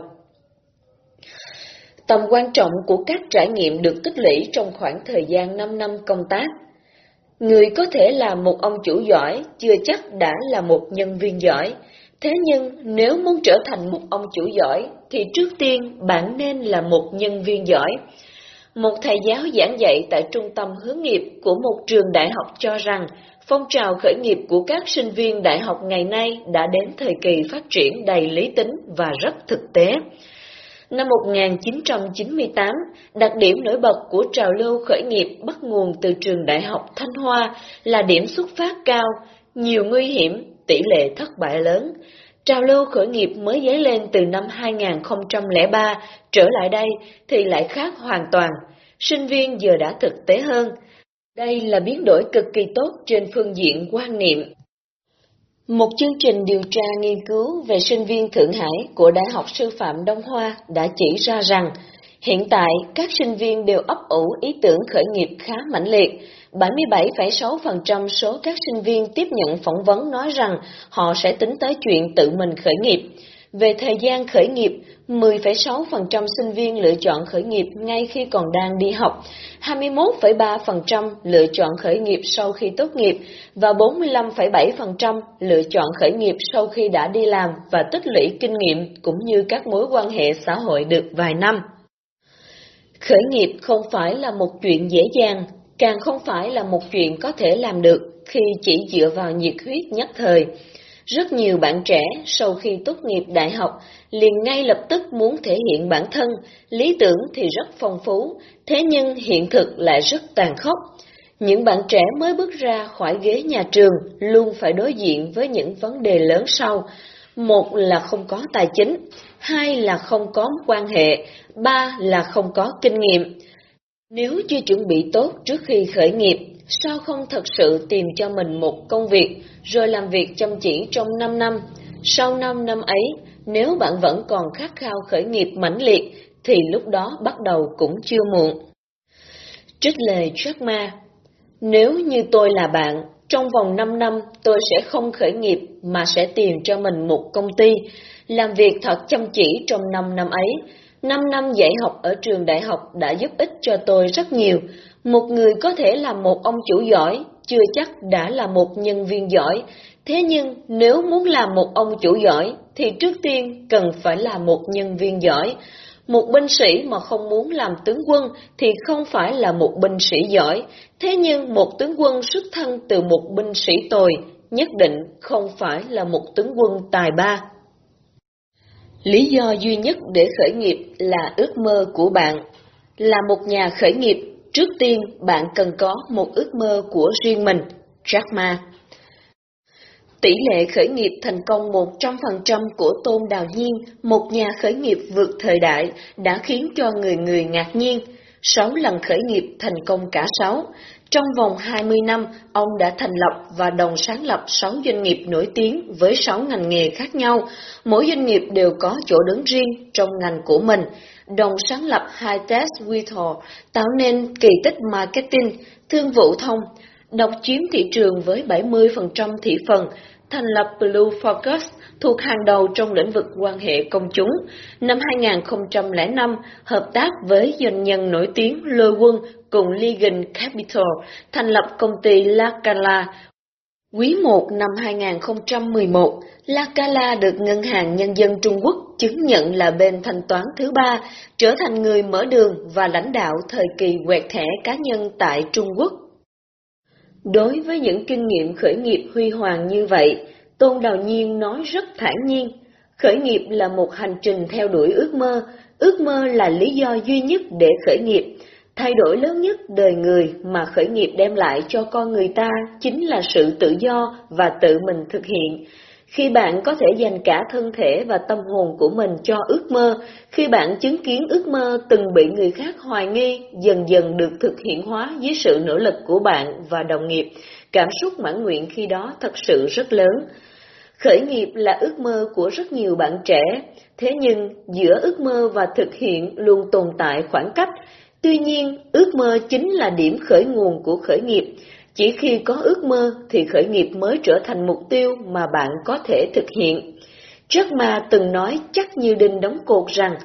Tầm quan trọng của các trải nghiệm được tích lũy trong khoảng thời gian 5 năm công tác. Người có thể là một ông chủ giỏi, chưa chắc đã là một nhân viên giỏi. Thế nhưng, nếu muốn trở thành một ông chủ giỏi, thì trước tiên bạn nên là một nhân viên giỏi. Một thầy giáo giảng dạy tại trung tâm hướng nghiệp của một trường đại học cho rằng phong trào khởi nghiệp của các sinh viên đại học ngày nay đã đến thời kỳ phát triển đầy lý tính và rất thực tế. Năm 1998, đặc điểm nổi bật của trào lưu khởi nghiệp bắt nguồn từ trường đại học Thanh Hoa là điểm xuất phát cao, nhiều nguy hiểm, tỷ lệ thất bại lớn. Trào lưu khởi nghiệp mới dấy lên từ năm 2003, trở lại đây thì lại khác hoàn toàn. Sinh viên giờ đã thực tế hơn, đây là biến đổi cực kỳ tốt trên phương diện quan niệm. Một chương trình điều tra nghiên cứu về sinh viên Thượng Hải của Đại học Sư phạm Đông Hoa đã chỉ ra rằng hiện tại các sinh viên đều ấp ủ ý tưởng khởi nghiệp khá mãnh liệt. 77,6% số các sinh viên tiếp nhận phỏng vấn nói rằng họ sẽ tính tới chuyện tự mình khởi nghiệp. Về thời gian khởi nghiệp, 10,6% sinh viên lựa chọn khởi nghiệp ngay khi còn đang đi học, 21,3% lựa chọn khởi nghiệp sau khi tốt nghiệp và 45,7% lựa chọn khởi nghiệp sau khi đã đi làm và tích lũy kinh nghiệm cũng như các mối quan hệ xã hội được vài năm. Khởi nghiệp không phải là một chuyện dễ dàng, càng không phải là một chuyện có thể làm được khi chỉ dựa vào nhiệt huyết nhất thời. Rất nhiều bạn trẻ sau khi tốt nghiệp đại học liền ngay lập tức muốn thể hiện bản thân, lý tưởng thì rất phong phú, thế nhưng hiện thực lại rất tàn khốc. Những bạn trẻ mới bước ra khỏi ghế nhà trường luôn phải đối diện với những vấn đề lớn sau. Một là không có tài chính, hai là không có quan hệ, ba là không có kinh nghiệm. Nếu chưa chuẩn bị tốt trước khi khởi nghiệp, sao không thật sự tìm cho mình một công việc, rồi làm việc chăm chỉ trong 5 năm? Sau 5 năm ấy, nếu bạn vẫn còn khát khao khởi nghiệp mãnh liệt, thì lúc đó bắt đầu cũng chưa muộn. Trích lời Jack Ma Nếu như tôi là bạn, trong vòng 5 năm tôi sẽ không khởi nghiệp mà sẽ tìm cho mình một công ty, làm việc thật chăm chỉ trong 5 năm ấy. 5 năm dạy học ở trường đại học đã giúp ích cho tôi rất nhiều. Một người có thể là một ông chủ giỏi, chưa chắc đã là một nhân viên giỏi. Thế nhưng nếu muốn làm một ông chủ giỏi, thì trước tiên cần phải là một nhân viên giỏi. Một binh sĩ mà không muốn làm tướng quân thì không phải là một binh sĩ giỏi, thế nhưng một tướng quân xuất thân từ một binh sĩ tồi nhất định không phải là một tướng quân tài ba. Lý do duy nhất để khởi nghiệp là ước mơ của bạn. Là một nhà khởi nghiệp, trước tiên bạn cần có một ước mơ của riêng mình. Jack Ma Tỷ lệ khởi nghiệp thành công 100% của Tôn Đào Nhiên, một nhà khởi nghiệp vượt thời đại, đã khiến cho người người ngạc nhiên. 6 lần khởi nghiệp thành công cả 6. Trong vòng 20 năm, ông đã thành lập và đồng sáng lập 6 doanh nghiệp nổi tiếng với 6 ngành nghề khác nhau. Mỗi doanh nghiệp đều có chỗ đứng riêng trong ngành của mình. Đồng sáng lập hai test tạo nên kỳ tích marketing, thương vụ thông, độc chiếm thị trường với 70% thị phần, thành lập Blue Focus thuộc hàng đầu trong lĩnh vực quan hệ công chúng. Năm 2005, hợp tác với doanh nhân nổi tiếng Lôi Quân cùng Legan Capital thành lập công ty La Cala. Quý 1 năm 2011, La Cala được Ngân hàng Nhân dân Trung Quốc chứng nhận là bên thanh toán thứ ba, trở thành người mở đường và lãnh đạo thời kỳ quẹt thẻ cá nhân tại Trung Quốc. Đối với những kinh nghiệm khởi nghiệp huy hoàng như vậy, Tôn Đào Nhiên nói rất thản nhiên, khởi nghiệp là một hành trình theo đuổi ước mơ, ước mơ là lý do duy nhất để khởi nghiệp. Thay đổi lớn nhất đời người mà khởi nghiệp đem lại cho con người ta chính là sự tự do và tự mình thực hiện. Khi bạn có thể dành cả thân thể và tâm hồn của mình cho ước mơ, khi bạn chứng kiến ước mơ từng bị người khác hoài nghi, dần dần được thực hiện hóa dưới sự nỗ lực của bạn và đồng nghiệp, cảm xúc mãn nguyện khi đó thật sự rất lớn. Khởi nghiệp là ước mơ của rất nhiều bạn trẻ, thế nhưng giữa ước mơ và thực hiện luôn tồn tại khoảng cách. Tuy nhiên, ước mơ chính là điểm khởi nguồn của khởi nghiệp. Chỉ khi có ước mơ thì khởi nghiệp mới trở thành mục tiêu mà bạn có thể thực hiện. Jack Ma từng nói chắc như đinh đóng cột rằng,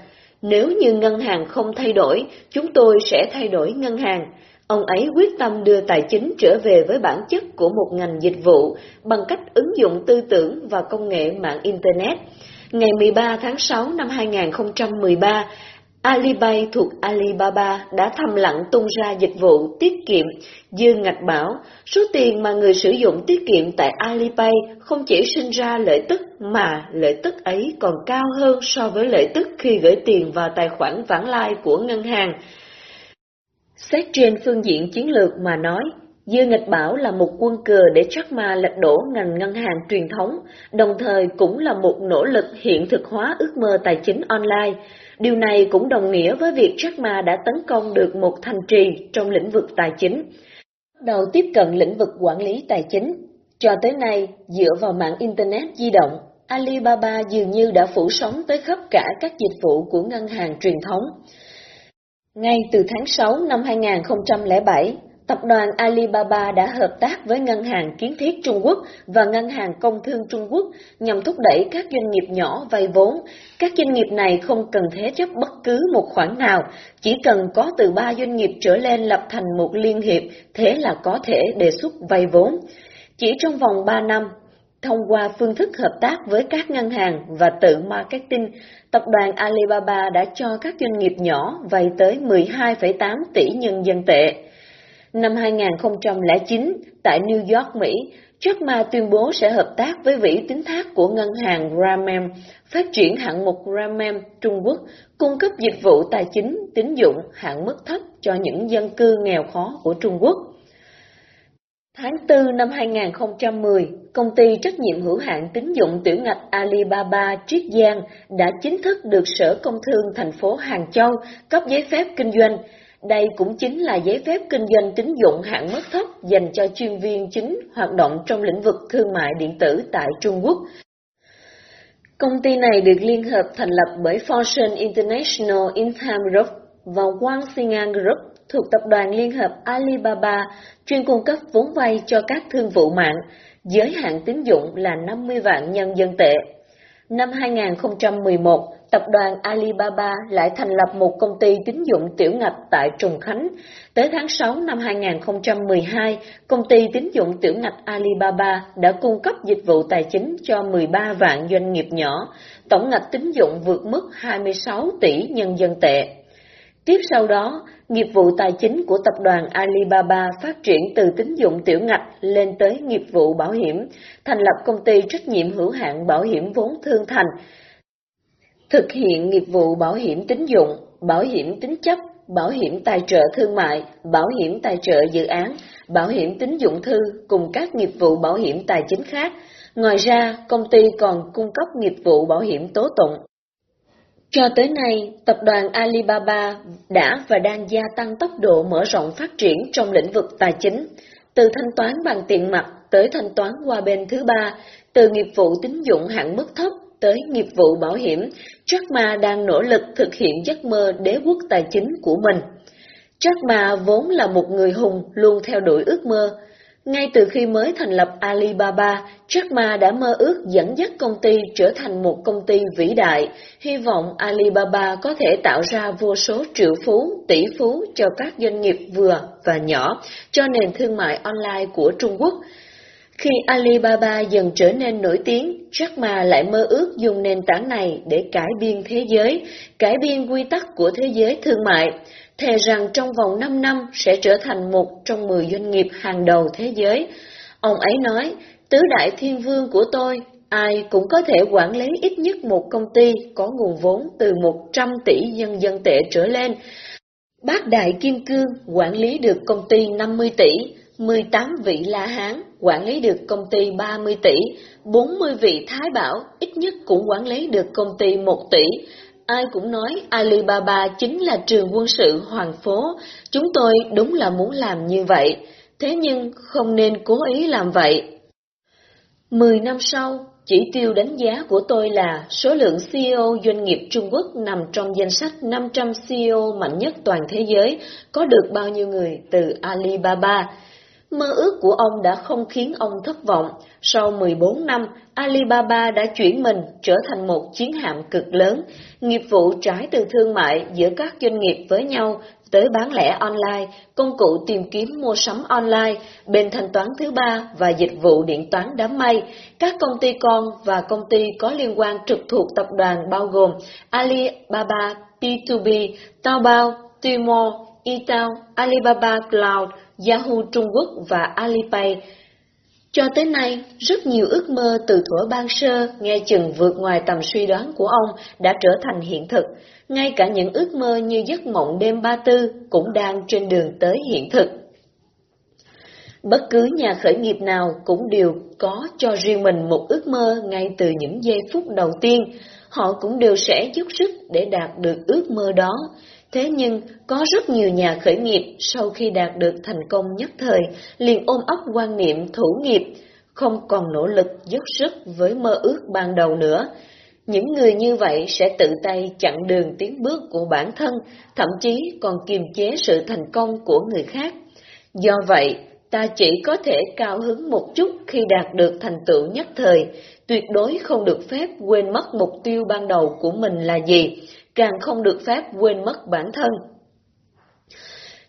nếu như ngân hàng không thay đổi, chúng tôi sẽ thay đổi ngân hàng. Ông ấy quyết tâm đưa tài chính trở về với bản chất của một ngành dịch vụ bằng cách ứng dụng tư tưởng và công nghệ mạng Internet. Ngày 13 tháng 6 năm 2013, Alipay thuộc Alibaba đã thầm lặng tung ra dịch vụ tiết kiệm Dương Ngạch bảo số tiền mà người sử dụng tiết kiệm tại Alipay không chỉ sinh ra lợi tức mà lợi tức ấy còn cao hơn so với lợi tức khi gửi tiền vào tài khoản vãng lai của ngân hàng. Xét trên phương diện chiến lược mà nói, Dư Nghịch Bảo là một quân cờ để Jack Ma lật đổ ngành ngân hàng truyền thống, đồng thời cũng là một nỗ lực hiện thực hóa ước mơ tài chính online. Điều này cũng đồng nghĩa với việc Jack Ma đã tấn công được một thành trì trong lĩnh vực tài chính. Đầu tiếp cận lĩnh vực quản lý tài chính. Cho tới nay, dựa vào mạng Internet di động, Alibaba dường như đã phủ sóng tới khắp cả các dịch vụ của ngân hàng truyền thống. Ngay từ tháng 6 năm 2007, tập đoàn Alibaba đã hợp tác với Ngân hàng Kiến thiết Trung Quốc và Ngân hàng Công thương Trung Quốc nhằm thúc đẩy các doanh nghiệp nhỏ vay vốn. Các doanh nghiệp này không cần thế chấp bất cứ một khoản nào, chỉ cần có từ 3 doanh nghiệp trở lên lập thành một liên hiệp, thế là có thể đề xuất vay vốn. Chỉ trong vòng 3 năm, Thông qua phương thức hợp tác với các ngân hàng và tự marketing, tập đoàn Alibaba đã cho các doanh nghiệp nhỏ vay tới 12,8 tỷ nhân dân tệ. Năm 2009, tại New York, Mỹ, Jack Ma tuyên bố sẽ hợp tác với vĩ tín thác của ngân hàng Grameen, phát triển hạng mục Grameen Trung Quốc, cung cấp dịch vụ tài chính, tín dụng hạng mức thấp cho những dân cư nghèo khó của Trung Quốc. Tháng 4 năm 2010, công ty trách nhiệm hữu hạn tín dụng tiểu ngạch Alibaba Triết Giang đã chính thức được Sở Công Thương thành phố Hàng Châu cấp giấy phép kinh doanh. Đây cũng chính là giấy phép kinh doanh tín dụng hạn mức thấp dành cho chuyên viên chính hoạt động trong lĩnh vực thương mại điện tử tại Trung Quốc. Công ty này được liên hợp thành lập bởi Fortune International Income Group và Wang Xingan Group thuộc tập đoàn Liên hợp Alibaba chuyên cung cấp vốn vay cho các thương vụ mạng, giới hạn tín dụng là 50 vạn nhân dân tệ. Năm 2011, tập đoàn Alibaba lại thành lập một công ty tín dụng tiểu ngạch tại Trùng Khánh. Tới tháng 6 năm 2012, công ty tín dụng tiểu ngạch Alibaba đã cung cấp dịch vụ tài chính cho 13 vạn doanh nghiệp nhỏ, tổng ngạch tín dụng vượt mức 26 tỷ nhân dân tệ. Tiếp sau đó, nghiệp vụ tài chính của tập đoàn Alibaba phát triển từ tín dụng tiểu ngạch lên tới nghiệp vụ bảo hiểm, thành lập công ty trách nhiệm hữu hạn bảo hiểm vốn thương thành, thực hiện nghiệp vụ bảo hiểm tín dụng, bảo hiểm tính chấp, bảo hiểm tài trợ thương mại, bảo hiểm tài trợ dự án, bảo hiểm tín dụng thư cùng các nghiệp vụ bảo hiểm tài chính khác. Ngoài ra, công ty còn cung cấp nghiệp vụ bảo hiểm tố tụng. Cho tới nay, tập đoàn Alibaba đã và đang gia tăng tốc độ mở rộng phát triển trong lĩnh vực tài chính, từ thanh toán bằng tiền mặt tới thanh toán qua bên thứ ba, từ nghiệp vụ tín dụng hạn mức thấp tới nghiệp vụ bảo hiểm, Jack Ma đang nỗ lực thực hiện giấc mơ đế quốc tài chính của mình. Jack Ma vốn là một người hùng luôn theo đuổi ước mơ, ngay từ khi mới thành lập Alibaba, Jack Ma đã mơ ước dẫn dắt công ty trở thành một công ty vĩ đại, hy vọng Alibaba có thể tạo ra vô số triệu phú, tỷ phú cho các doanh nghiệp vừa và nhỏ, cho nền thương mại online của Trung Quốc. Khi Alibaba dần trở nên nổi tiếng, Jack Ma lại mơ ước dùng nền tảng này để cải biên thế giới, cải biên quy tắc của thế giới thương mại thề rằng trong vòng 5 năm sẽ trở thành một trong 10 doanh nghiệp hàng đầu thế giới. Ông ấy nói, tứ đại thiên vương của tôi, ai cũng có thể quản lý ít nhất một công ty có nguồn vốn từ 100 tỷ nhân dân tệ trở lên. Bác Đại Kim Cương quản lý được công ty 50 tỷ, 18 vị La Hán quản lý được công ty 30 tỷ, 40 vị Thái Bảo ít nhất cũng quản lý được công ty 1 tỷ, Ai cũng nói Alibaba chính là trường quân sự hoàng phố, chúng tôi đúng là muốn làm như vậy, thế nhưng không nên cố ý làm vậy. Mười năm sau, chỉ tiêu đánh giá của tôi là số lượng CEO doanh nghiệp Trung Quốc nằm trong danh sách 500 CEO mạnh nhất toàn thế giới, có được bao nhiêu người từ Alibaba. Mơ ước của ông đã không khiến ông thất vọng. Sau 14 năm, Alibaba đã chuyển mình trở thành một chiến hạm cực lớn, nghiệp vụ trái từ thương mại giữa các doanh nghiệp với nhau tới bán lẻ online, công cụ tìm kiếm mua sắm online, bên thanh toán thứ ba và dịch vụ điện toán đám mây. Các công ty con và công ty có liên quan trực thuộc tập đoàn bao gồm Alibaba P2B, Taobao, Tmall, Etao, Alibaba Cloud, Yahoo Trung Quốc và Alipay. Cho tới nay, rất nhiều ước mơ từ thuở ban sơ nghe chừng vượt ngoài tầm suy đoán của ông đã trở thành hiện thực. Ngay cả những ước mơ như giấc mộng đêm ba tư cũng đang trên đường tới hiện thực. Bất cứ nhà khởi nghiệp nào cũng đều có cho riêng mình một ước mơ ngay từ những giây phút đầu tiên. Họ cũng đều sẽ dốc sức để đạt được ước mơ đó. Thế nhưng, có rất nhiều nhà khởi nghiệp sau khi đạt được thành công nhất thời, liền ôm ấp quan niệm thủ nghiệp, không còn nỗ lực dốc sức với mơ ước ban đầu nữa. Những người như vậy sẽ tự tay chặn đường tiến bước của bản thân, thậm chí còn kiềm chế sự thành công của người khác. Do vậy, ta chỉ có thể cao hứng một chút khi đạt được thành tựu nhất thời, tuyệt đối không được phép quên mất mục tiêu ban đầu của mình là gì, càng không được phép quên mất bản thân.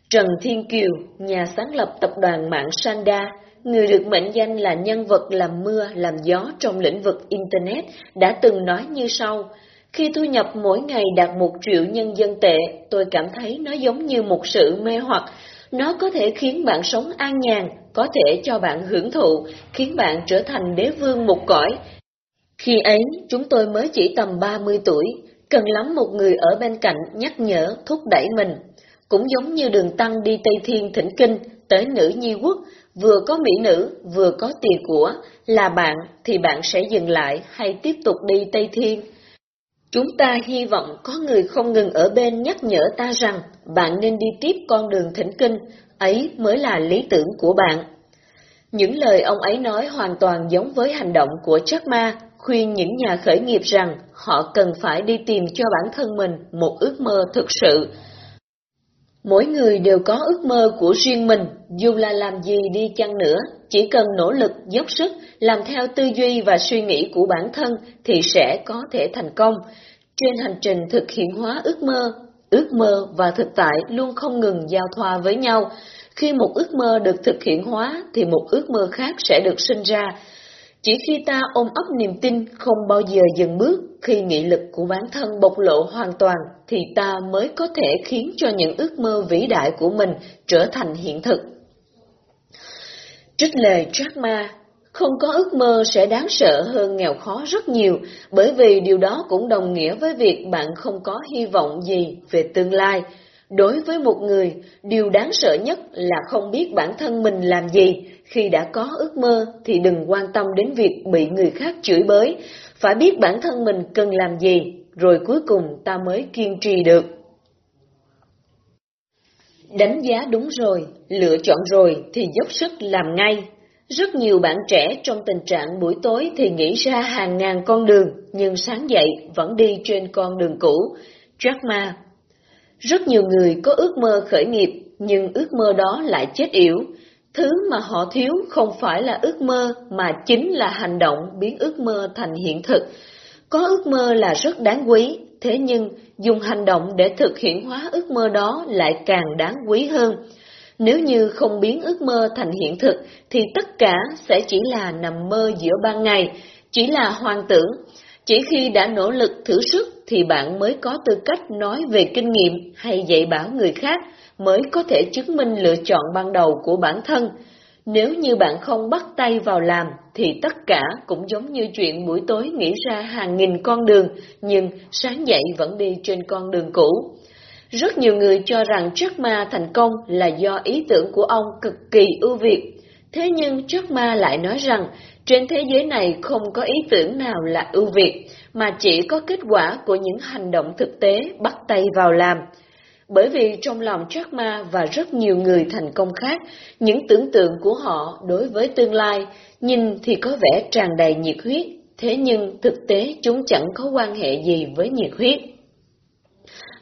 Trần Thiên Kiều, nhà sáng lập tập đoàn mạng Sanda, người được mệnh danh là nhân vật làm mưa, làm gió trong lĩnh vực Internet, đã từng nói như sau. Khi thu nhập mỗi ngày đạt một triệu nhân dân tệ, tôi cảm thấy nó giống như một sự mê hoặc. Nó có thể khiến bạn sống an nhàn, có thể cho bạn hưởng thụ, khiến bạn trở thành đế vương một cõi. Khi ấy, chúng tôi mới chỉ tầm 30 tuổi, Cần lắm một người ở bên cạnh nhắc nhở, thúc đẩy mình. Cũng giống như đường tăng đi Tây Thiên thỉnh kinh tới nữ nhi quốc, vừa có mỹ nữ, vừa có tiền của, là bạn thì bạn sẽ dừng lại hay tiếp tục đi Tây Thiên. Chúng ta hy vọng có người không ngừng ở bên nhắc nhở ta rằng bạn nên đi tiếp con đường thỉnh kinh, ấy mới là lý tưởng của bạn. Những lời ông ấy nói hoàn toàn giống với hành động của Jack Ma, khuyên những nhà khởi nghiệp rằng họ cần phải đi tìm cho bản thân mình một ước mơ thực sự. Mỗi người đều có ước mơ của riêng mình, dù là làm gì đi chăng nữa, chỉ cần nỗ lực, dốc sức, làm theo tư duy và suy nghĩ của bản thân thì sẽ có thể thành công. Trên hành trình thực hiện hóa ước mơ, ước mơ và thực tại luôn không ngừng giao thoa với nhau. Khi một ước mơ được thực hiện hóa thì một ước mơ khác sẽ được sinh ra. Chỉ khi ta ôm ấp niềm tin không bao giờ dừng bước, khi nghị lực của bản thân bộc lộ hoàn toàn, thì ta mới có thể khiến cho những ước mơ vĩ đại của mình trở thành hiện thực. Trích lời Jack Ma không có ước mơ sẽ đáng sợ hơn nghèo khó rất nhiều, bởi vì điều đó cũng đồng nghĩa với việc bạn không có hy vọng gì về tương lai. Đối với một người, điều đáng sợ nhất là không biết bản thân mình làm gì. Khi đã có ước mơ thì đừng quan tâm đến việc bị người khác chửi bới, phải biết bản thân mình cần làm gì, rồi cuối cùng ta mới kiên trì được. Đánh giá đúng rồi, lựa chọn rồi thì dốc sức làm ngay. Rất nhiều bạn trẻ trong tình trạng buổi tối thì nghĩ ra hàng ngàn con đường, nhưng sáng dậy vẫn đi trên con đường cũ. Jack Ma rất nhiều người có ước mơ khởi nghiệp, nhưng ước mơ đó lại chết yểu. Thứ mà họ thiếu không phải là ước mơ, mà chính là hành động biến ước mơ thành hiện thực. Có ước mơ là rất đáng quý, thế nhưng dùng hành động để thực hiện hóa ước mơ đó lại càng đáng quý hơn. Nếu như không biến ước mơ thành hiện thực, thì tất cả sẽ chỉ là nằm mơ giữa ban ngày, chỉ là hoang tưởng. Chỉ khi đã nỗ lực thử sức thì bạn mới có tư cách nói về kinh nghiệm hay dạy bảo người khác, mới có thể chứng minh lựa chọn ban đầu của bản thân. Nếu như bạn không bắt tay vào làm, thì tất cả cũng giống như chuyện buổi tối nghĩ ra hàng nghìn con đường, nhưng sáng dậy vẫn đi trên con đường cũ. Rất nhiều người cho rằng Jack Ma thành công là do ý tưởng của ông cực kỳ ưu việt. Thế nhưng Jack Ma lại nói rằng trên thế giới này không có ý tưởng nào là ưu việt, mà chỉ có kết quả của những hành động thực tế bắt tay vào làm. Bởi vì trong lòng Jack Ma và rất nhiều người thành công khác, những tưởng tượng của họ đối với tương lai nhìn thì có vẻ tràn đầy nhiệt huyết, thế nhưng thực tế chúng chẳng có quan hệ gì với nhiệt huyết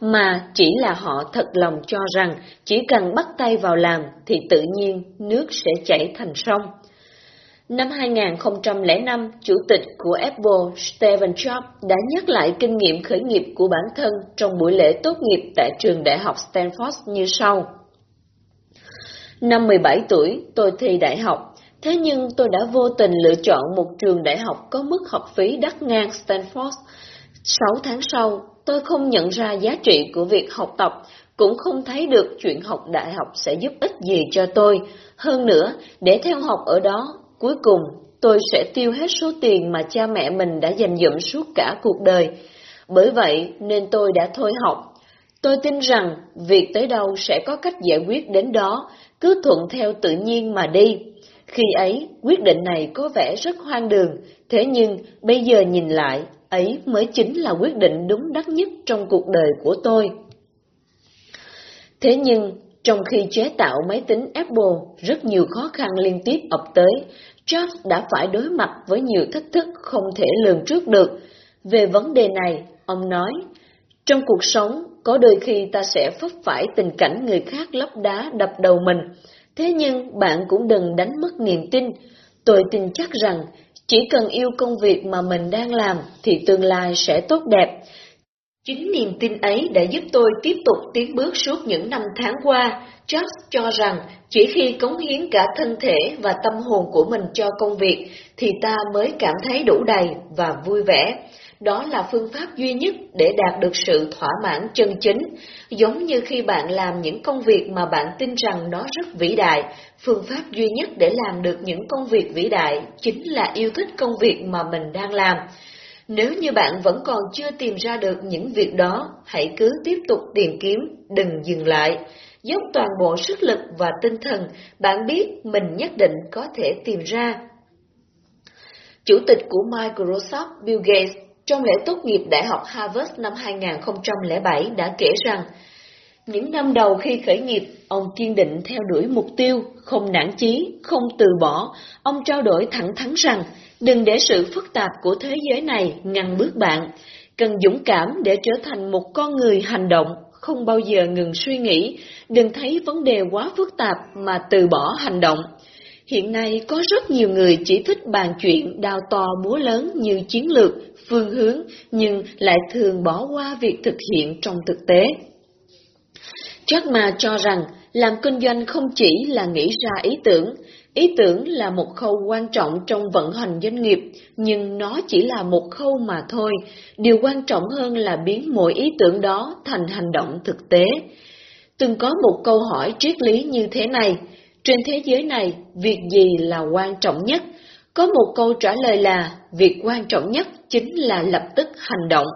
mà chỉ là họ thật lòng cho rằng chỉ cần bắt tay vào làm thì tự nhiên nước sẽ chảy thành sông. Năm 2005, chủ tịch của Apple Steve Jobs đã nhắc lại kinh nghiệm khởi nghiệp của bản thân trong buổi lễ tốt nghiệp tại trường đại học Stanford như sau. Năm 17 tuổi, tôi thi đại học, thế nhưng tôi đã vô tình lựa chọn một trường đại học có mức học phí đắt ngang Stanford. Sáu tháng sau, tôi không nhận ra giá trị của việc học tập, cũng không thấy được chuyện học đại học sẽ giúp ích gì cho tôi. Hơn nữa, để theo học ở đó, cuối cùng tôi sẽ tiêu hết số tiền mà cha mẹ mình đã dành dụm suốt cả cuộc đời. Bởi vậy nên tôi đã thôi học. Tôi tin rằng việc tới đâu sẽ có cách giải quyết đến đó, cứ thuận theo tự nhiên mà đi. Khi ấy, quyết định này có vẻ rất hoang đường, thế nhưng bây giờ nhìn lại, ấy mới chính là quyết định đúng đắn nhất trong cuộc đời của tôi. Thế nhưng, trong khi chế tạo máy tính Apple, rất nhiều khó khăn liên tiếp ập tới, Jeff đã phải đối mặt với nhiều thách thức không thể lường trước được. Về vấn đề này, ông nói, trong cuộc sống, có đôi khi ta sẽ vấp phải tình cảnh người khác lấp đá đập đầu mình, thế nhưng bạn cũng đừng đánh mất niềm tin. Tôi tin chắc rằng chỉ cần yêu công việc mà mình đang làm thì tương lai sẽ tốt đẹp. Chính niềm tin ấy đã giúp tôi tiếp tục tiến bước suốt những năm tháng qua. Jobs cho rằng chỉ khi cống hiến cả thân thể và tâm hồn của mình cho công việc thì ta mới cảm thấy đủ đầy và vui vẻ. Đó là phương pháp duy nhất để đạt được sự thỏa mãn chân chính. Giống như khi bạn làm những công việc mà bạn tin rằng nó rất vĩ đại, phương pháp duy nhất để làm được những công việc vĩ đại chính là yêu thích công việc mà mình đang làm. Nếu như bạn vẫn còn chưa tìm ra được những việc đó, hãy cứ tiếp tục tìm kiếm, đừng dừng lại dốc toàn bộ sức lực và tinh thần, bạn biết mình nhất định có thể tìm ra. Chủ tịch của Microsoft Bill Gates trong lễ tốt nghiệp Đại học Harvard năm 2007 đã kể rằng, những năm đầu khi khởi nghiệp, ông kiên định theo đuổi mục tiêu, không nản chí, không từ bỏ. Ông trao đổi thẳng thắn rằng, đừng để sự phức tạp của thế giới này ngăn bước bạn. Cần dũng cảm để trở thành một con người hành động, không bao giờ ngừng suy nghĩ, đừng thấy vấn đề quá phức tạp mà từ bỏ hành động. Hiện nay có rất nhiều người chỉ thích bàn chuyện đào to búa lớn như chiến lược, phương hướng, nhưng lại thường bỏ qua việc thực hiện trong thực tế. Jack Ma cho rằng làm kinh doanh không chỉ là nghĩ ra ý tưởng, ý tưởng là một khâu quan trọng trong vận hành doanh nghiệp, nhưng nó chỉ là một khâu mà thôi. Điều quan trọng hơn là biến mỗi ý tưởng đó thành hành động thực tế. Từng có một câu hỏi triết lý như thế này, trên thế giới này, việc gì là quan trọng nhất? Có một câu trả lời là, việc quan trọng nhất chính là lập tức hành động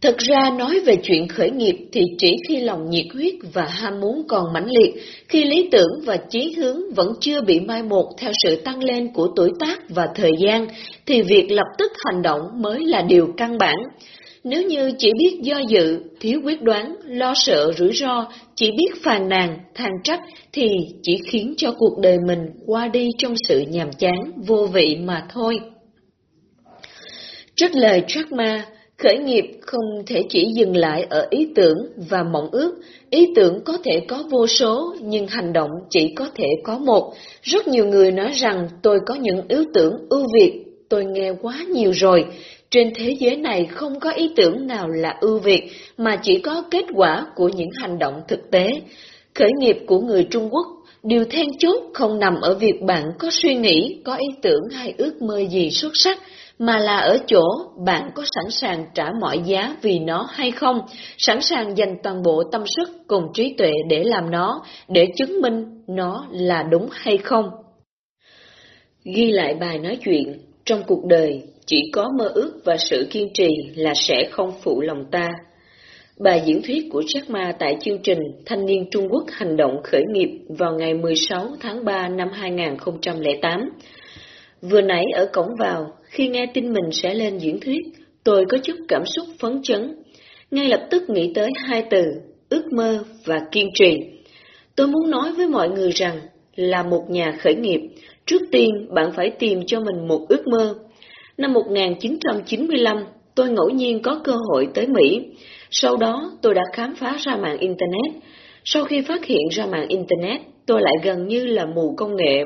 thật ra nói về chuyện khởi nghiệp thì chỉ khi lòng nhiệt huyết và ham muốn còn mãnh liệt, khi lý tưởng và chí hướng vẫn chưa bị mai một theo sự tăng lên của tuổi tác và thời gian, thì việc lập tức hành động mới là điều căn bản. Nếu như chỉ biết do dự, thiếu quyết đoán, lo sợ rủi ro, chỉ biết phàn nàn, than trách, thì chỉ khiến cho cuộc đời mình qua đi trong sự nhàm chán, vô vị mà thôi. Trích lời Jack Ma, Khởi nghiệp không thể chỉ dừng lại ở ý tưởng và mộng ước, ý tưởng có thể có vô số nhưng hành động chỉ có thể có một. Rất nhiều người nói rằng tôi có những ý tưởng ưu việt, tôi nghe quá nhiều rồi. Trên thế giới này không có ý tưởng nào là ưu việt mà chỉ có kết quả của những hành động thực tế. Khởi nghiệp của người Trung Quốc Điều then chốt không nằm ở việc bạn có suy nghĩ, có ý tưởng hay ước mơ gì xuất sắc, mà là ở chỗ bạn có sẵn sàng trả mọi giá vì nó hay không, sẵn sàng dành toàn bộ tâm sức cùng trí tuệ để làm nó, để chứng minh nó là đúng hay không. Ghi lại bài nói chuyện, trong cuộc đời chỉ có mơ ước và sự kiên trì là sẽ không phụ lòng ta. Bài diễn thuyết của Jack Ma tại chương trình Thanh niên Trung Quốc hành động khởi nghiệp vào ngày 16 tháng 3 năm 2008. Vừa nãy ở cổng vào, khi nghe tin mình sẽ lên diễn thuyết, tôi có chút cảm xúc phấn chấn. Ngay lập tức nghĩ tới hai từ, ước mơ và kiên trì. Tôi muốn nói với mọi người rằng, là một nhà khởi nghiệp, trước tiên bạn phải tìm cho mình một ước mơ. Năm 1995, tôi ngẫu nhiên có cơ hội tới Mỹ. Sau đó, tôi đã khám phá ra mạng Internet. Sau khi phát hiện ra mạng Internet, tôi lại gần như là mù công nghệ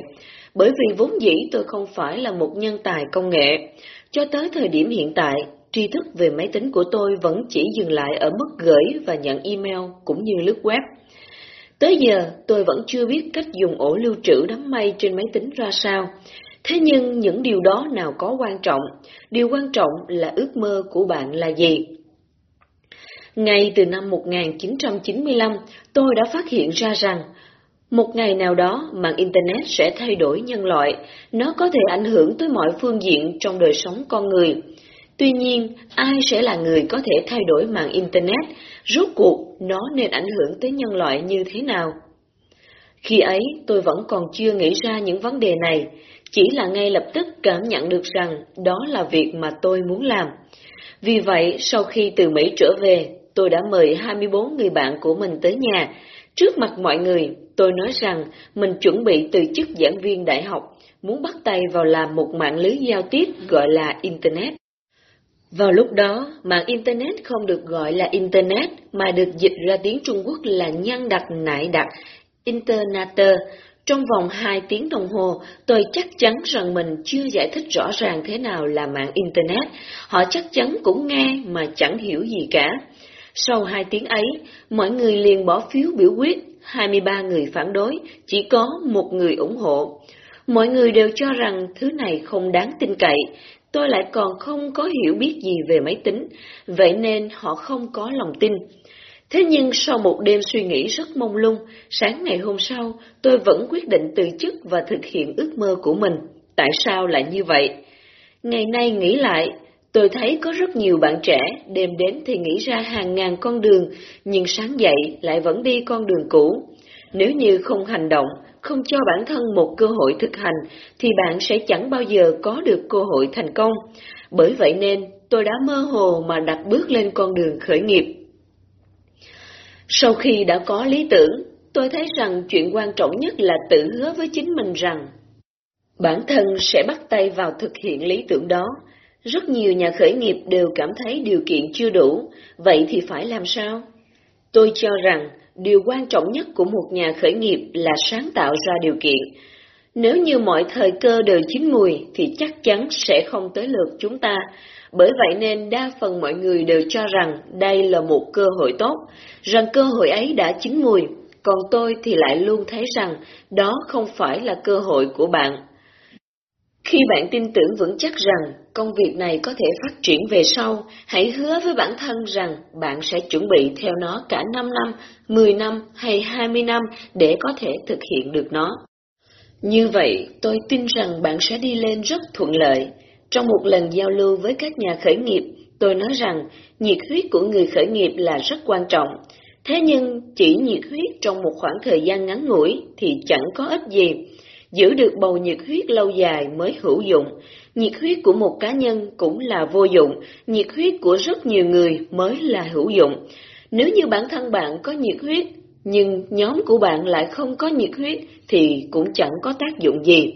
bởi vì vốn dĩ tôi không phải là một nhân tài công nghệ. Cho tới thời điểm hiện tại, tri thức về máy tính của tôi vẫn chỉ dừng lại ở mức gửi và nhận email cũng như lướt web. Tới giờ, tôi vẫn chưa biết cách dùng ổ lưu trữ đám mây trên máy tính ra sao. Thế nhưng những điều đó nào có quan trọng, điều quan trọng là ước mơ của bạn là gì? Ngay từ năm 1995, tôi đã phát hiện ra rằng một ngày nào đó, mạng Internet sẽ thay đổi nhân loại, nó có thể ảnh hưởng tới mọi phương diện trong đời sống con người. Tuy nhiên, ai sẽ là người có thể thay đổi mạng Internet? Rốt cuộc, nó nên ảnh hưởng tới nhân loại như thế nào? Khi ấy, tôi vẫn còn chưa nghĩ ra những vấn đề này, chỉ là ngay lập tức cảm nhận được rằng đó là việc mà tôi muốn làm. Vì vậy, sau khi từ Mỹ trở về, tôi đã mời 24 người bạn của mình tới nhà, Trước mặt mọi người, tôi nói rằng mình chuẩn bị từ chức giảng viên đại học, muốn bắt tay vào làm một mạng lưới giao tiếp gọi là Internet. Vào lúc đó, mạng Internet không được gọi là Internet mà được dịch ra tiếng Trung Quốc là nhân đặc nại đặc Internet. Trong vòng 2 tiếng đồng hồ, tôi chắc chắn rằng mình chưa giải thích rõ ràng thế nào là mạng Internet. Họ chắc chắn cũng nghe mà chẳng hiểu gì cả. Sau hai tiếng ấy, mọi người liền bỏ phiếu biểu quyết, 23 người phản đối, chỉ có một người ủng hộ. Mọi người đều cho rằng thứ này không đáng tin cậy, tôi lại còn không có hiểu biết gì về máy tính, vậy nên họ không có lòng tin. Thế nhưng sau một đêm suy nghĩ rất mông lung, sáng ngày hôm sau, tôi vẫn quyết định từ chức và thực hiện ước mơ của mình. Tại sao lại như vậy? Ngày nay nghĩ lại, Tôi thấy có rất nhiều bạn trẻ đêm đến thì nghĩ ra hàng ngàn con đường, nhưng sáng dậy lại vẫn đi con đường cũ. Nếu như không hành động, không cho bản thân một cơ hội thực hành, thì bạn sẽ chẳng bao giờ có được cơ hội thành công. Bởi vậy nên, tôi đã mơ hồ mà đặt bước lên con đường khởi nghiệp. Sau khi đã có lý tưởng, tôi thấy rằng chuyện quan trọng nhất là tự hứa với chính mình rằng bản thân sẽ bắt tay vào thực hiện lý tưởng đó. Rất nhiều nhà khởi nghiệp đều cảm thấy điều kiện chưa đủ, vậy thì phải làm sao? Tôi cho rằng điều quan trọng nhất của một nhà khởi nghiệp là sáng tạo ra điều kiện. Nếu như mọi thời cơ đều chín mùi thì chắc chắn sẽ không tới lượt chúng ta. Bởi vậy nên đa phần mọi người đều cho rằng đây là một cơ hội tốt, rằng cơ hội ấy đã chín mùi, còn tôi thì lại luôn thấy rằng đó không phải là cơ hội của bạn. Khi bạn tin tưởng vững chắc rằng công việc này có thể phát triển về sau, hãy hứa với bản thân rằng bạn sẽ chuẩn bị theo nó cả 5 năm, 10 năm hay 20 năm để có thể thực hiện được nó. Như vậy, tôi tin rằng bạn sẽ đi lên rất thuận lợi. Trong một lần giao lưu với các nhà khởi nghiệp, tôi nói rằng nhiệt huyết của người khởi nghiệp là rất quan trọng. Thế nhưng, chỉ nhiệt huyết trong một khoảng thời gian ngắn ngủi thì chẳng có ích gì Giữ được bầu nhiệt huyết lâu dài mới hữu dụng. Nhiệt huyết của một cá nhân cũng là vô dụng, nhiệt huyết của rất nhiều người mới là hữu dụng. Nếu như bản thân bạn có nhiệt huyết, nhưng nhóm của bạn lại không có nhiệt huyết thì cũng chẳng có tác dụng gì.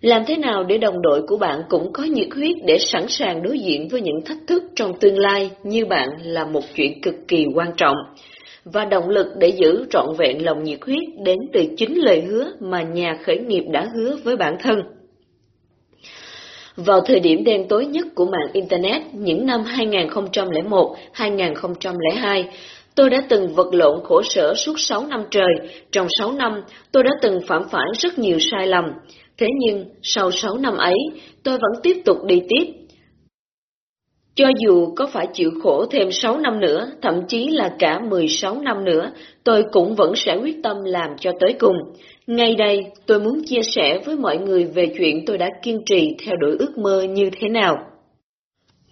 Làm thế nào để đồng đội của bạn cũng có nhiệt huyết để sẵn sàng đối diện với những thách thức trong tương lai như bạn là một chuyện cực kỳ quan trọng và động lực để giữ trọn vẹn lòng nhiệt huyết đến từ chính lời hứa mà nhà khởi nghiệp đã hứa với bản thân. Vào thời điểm đen tối nhất của mạng Internet những năm 2001, 2002, tôi đã từng vật lộn khổ sở suốt 6 năm trời. Trong 6 năm, tôi đã từng phạm phải rất nhiều sai lầm. Thế nhưng, sau 6 năm ấy, tôi vẫn tiếp tục đi tiếp, cho dù có phải chịu khổ thêm 6 năm nữa, thậm chí là cả 16 năm nữa, tôi cũng vẫn sẽ quyết tâm làm cho tới cùng. Ngay đây, tôi muốn chia sẻ với mọi người về chuyện tôi đã kiên trì theo đuổi ước mơ như thế nào.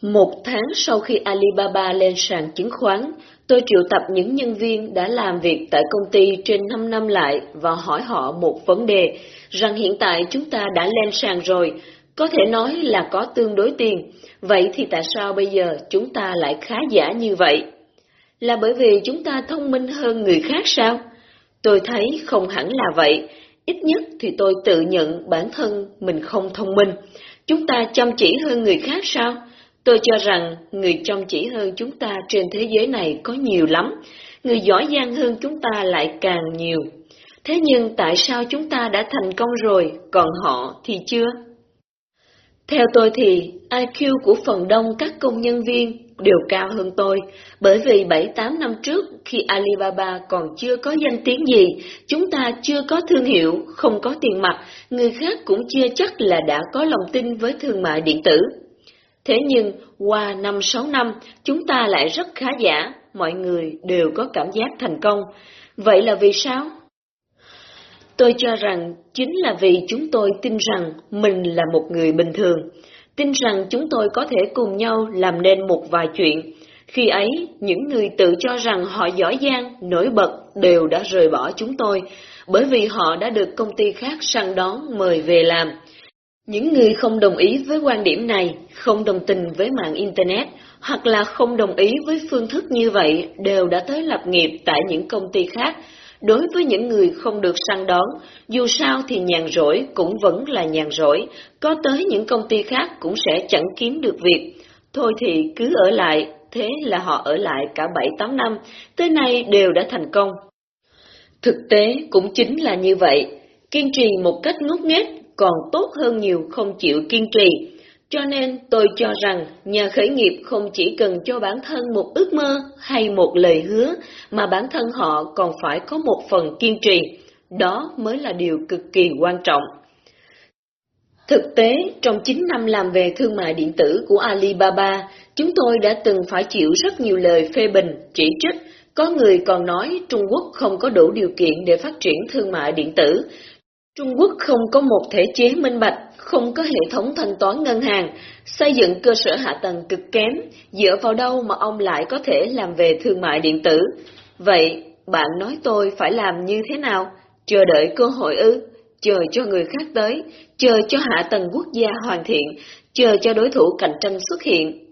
Một tháng sau khi Alibaba lên sàn chứng khoán, tôi triệu tập những nhân viên đã làm việc tại công ty trên 5 năm lại và hỏi họ một vấn đề, rằng hiện tại chúng ta đã lên sàn rồi, có thể nói là có tương đối tiền, vậy thì tại sao bây giờ chúng ta lại khá giả như vậy? Là bởi vì chúng ta thông minh hơn người khác sao? Tôi thấy không hẳn là vậy, ít nhất thì tôi tự nhận bản thân mình không thông minh. Chúng ta chăm chỉ hơn người khác sao? Tôi cho rằng người chăm chỉ hơn chúng ta trên thế giới này có nhiều lắm, người giỏi giang hơn chúng ta lại càng nhiều. Thế nhưng tại sao chúng ta đã thành công rồi, còn họ thì chưa? Theo tôi thì IQ của phần đông các công nhân viên đều cao hơn tôi, bởi vì 7-8 năm trước khi Alibaba còn chưa có danh tiếng gì, chúng ta chưa có thương hiệu, không có tiền mặt, người khác cũng chưa chắc là đã có lòng tin với thương mại điện tử. Thế nhưng, qua 5-6 năm, chúng ta lại rất khá giả, mọi người đều có cảm giác thành công. Vậy là vì sao? Tôi cho rằng chính là vì chúng tôi tin rằng mình là một người bình thường, tin rằng chúng tôi có thể cùng nhau làm nên một vài chuyện. Khi ấy, những người tự cho rằng họ giỏi giang, nổi bật đều đã rời bỏ chúng tôi, bởi vì họ đã được công ty khác săn đón mời về làm. Những người không đồng ý với quan điểm này, không đồng tình với mạng Internet, hoặc là không đồng ý với phương thức như vậy đều đã tới lập nghiệp tại những công ty khác, Đối với những người không được săn đón, dù sao thì nhàn rỗi cũng vẫn là nhàn rỗi, có tới những công ty khác cũng sẽ chẳng kiếm được việc. Thôi thì cứ ở lại, thế là họ ở lại cả 7-8 năm, tới nay đều đã thành công. Thực tế cũng chính là như vậy, kiên trì một cách ngốc nghếch còn tốt hơn nhiều không chịu kiên trì. Cho nên tôi cho rằng nhà khởi nghiệp không chỉ cần cho bản thân một ước mơ hay một lời hứa, mà bản thân họ còn phải có một phần kiên trì. Đó mới là điều cực kỳ quan trọng. Thực tế, trong 9 năm làm về thương mại điện tử của Alibaba, chúng tôi đã từng phải chịu rất nhiều lời phê bình, chỉ trích. Có người còn nói Trung Quốc không có đủ điều kiện để phát triển thương mại điện tử. Trung Quốc không có một thể chế minh bạch, không có hệ thống thanh toán ngân hàng, xây dựng cơ sở hạ tầng cực kém, dựa vào đâu mà ông lại có thể làm về thương mại điện tử? Vậy, bạn nói tôi phải làm như thế nào? Chờ đợi cơ hội ư? Chờ cho người khác tới, chờ cho hạ tầng quốc gia hoàn thiện, chờ cho đối thủ cạnh tranh xuất hiện.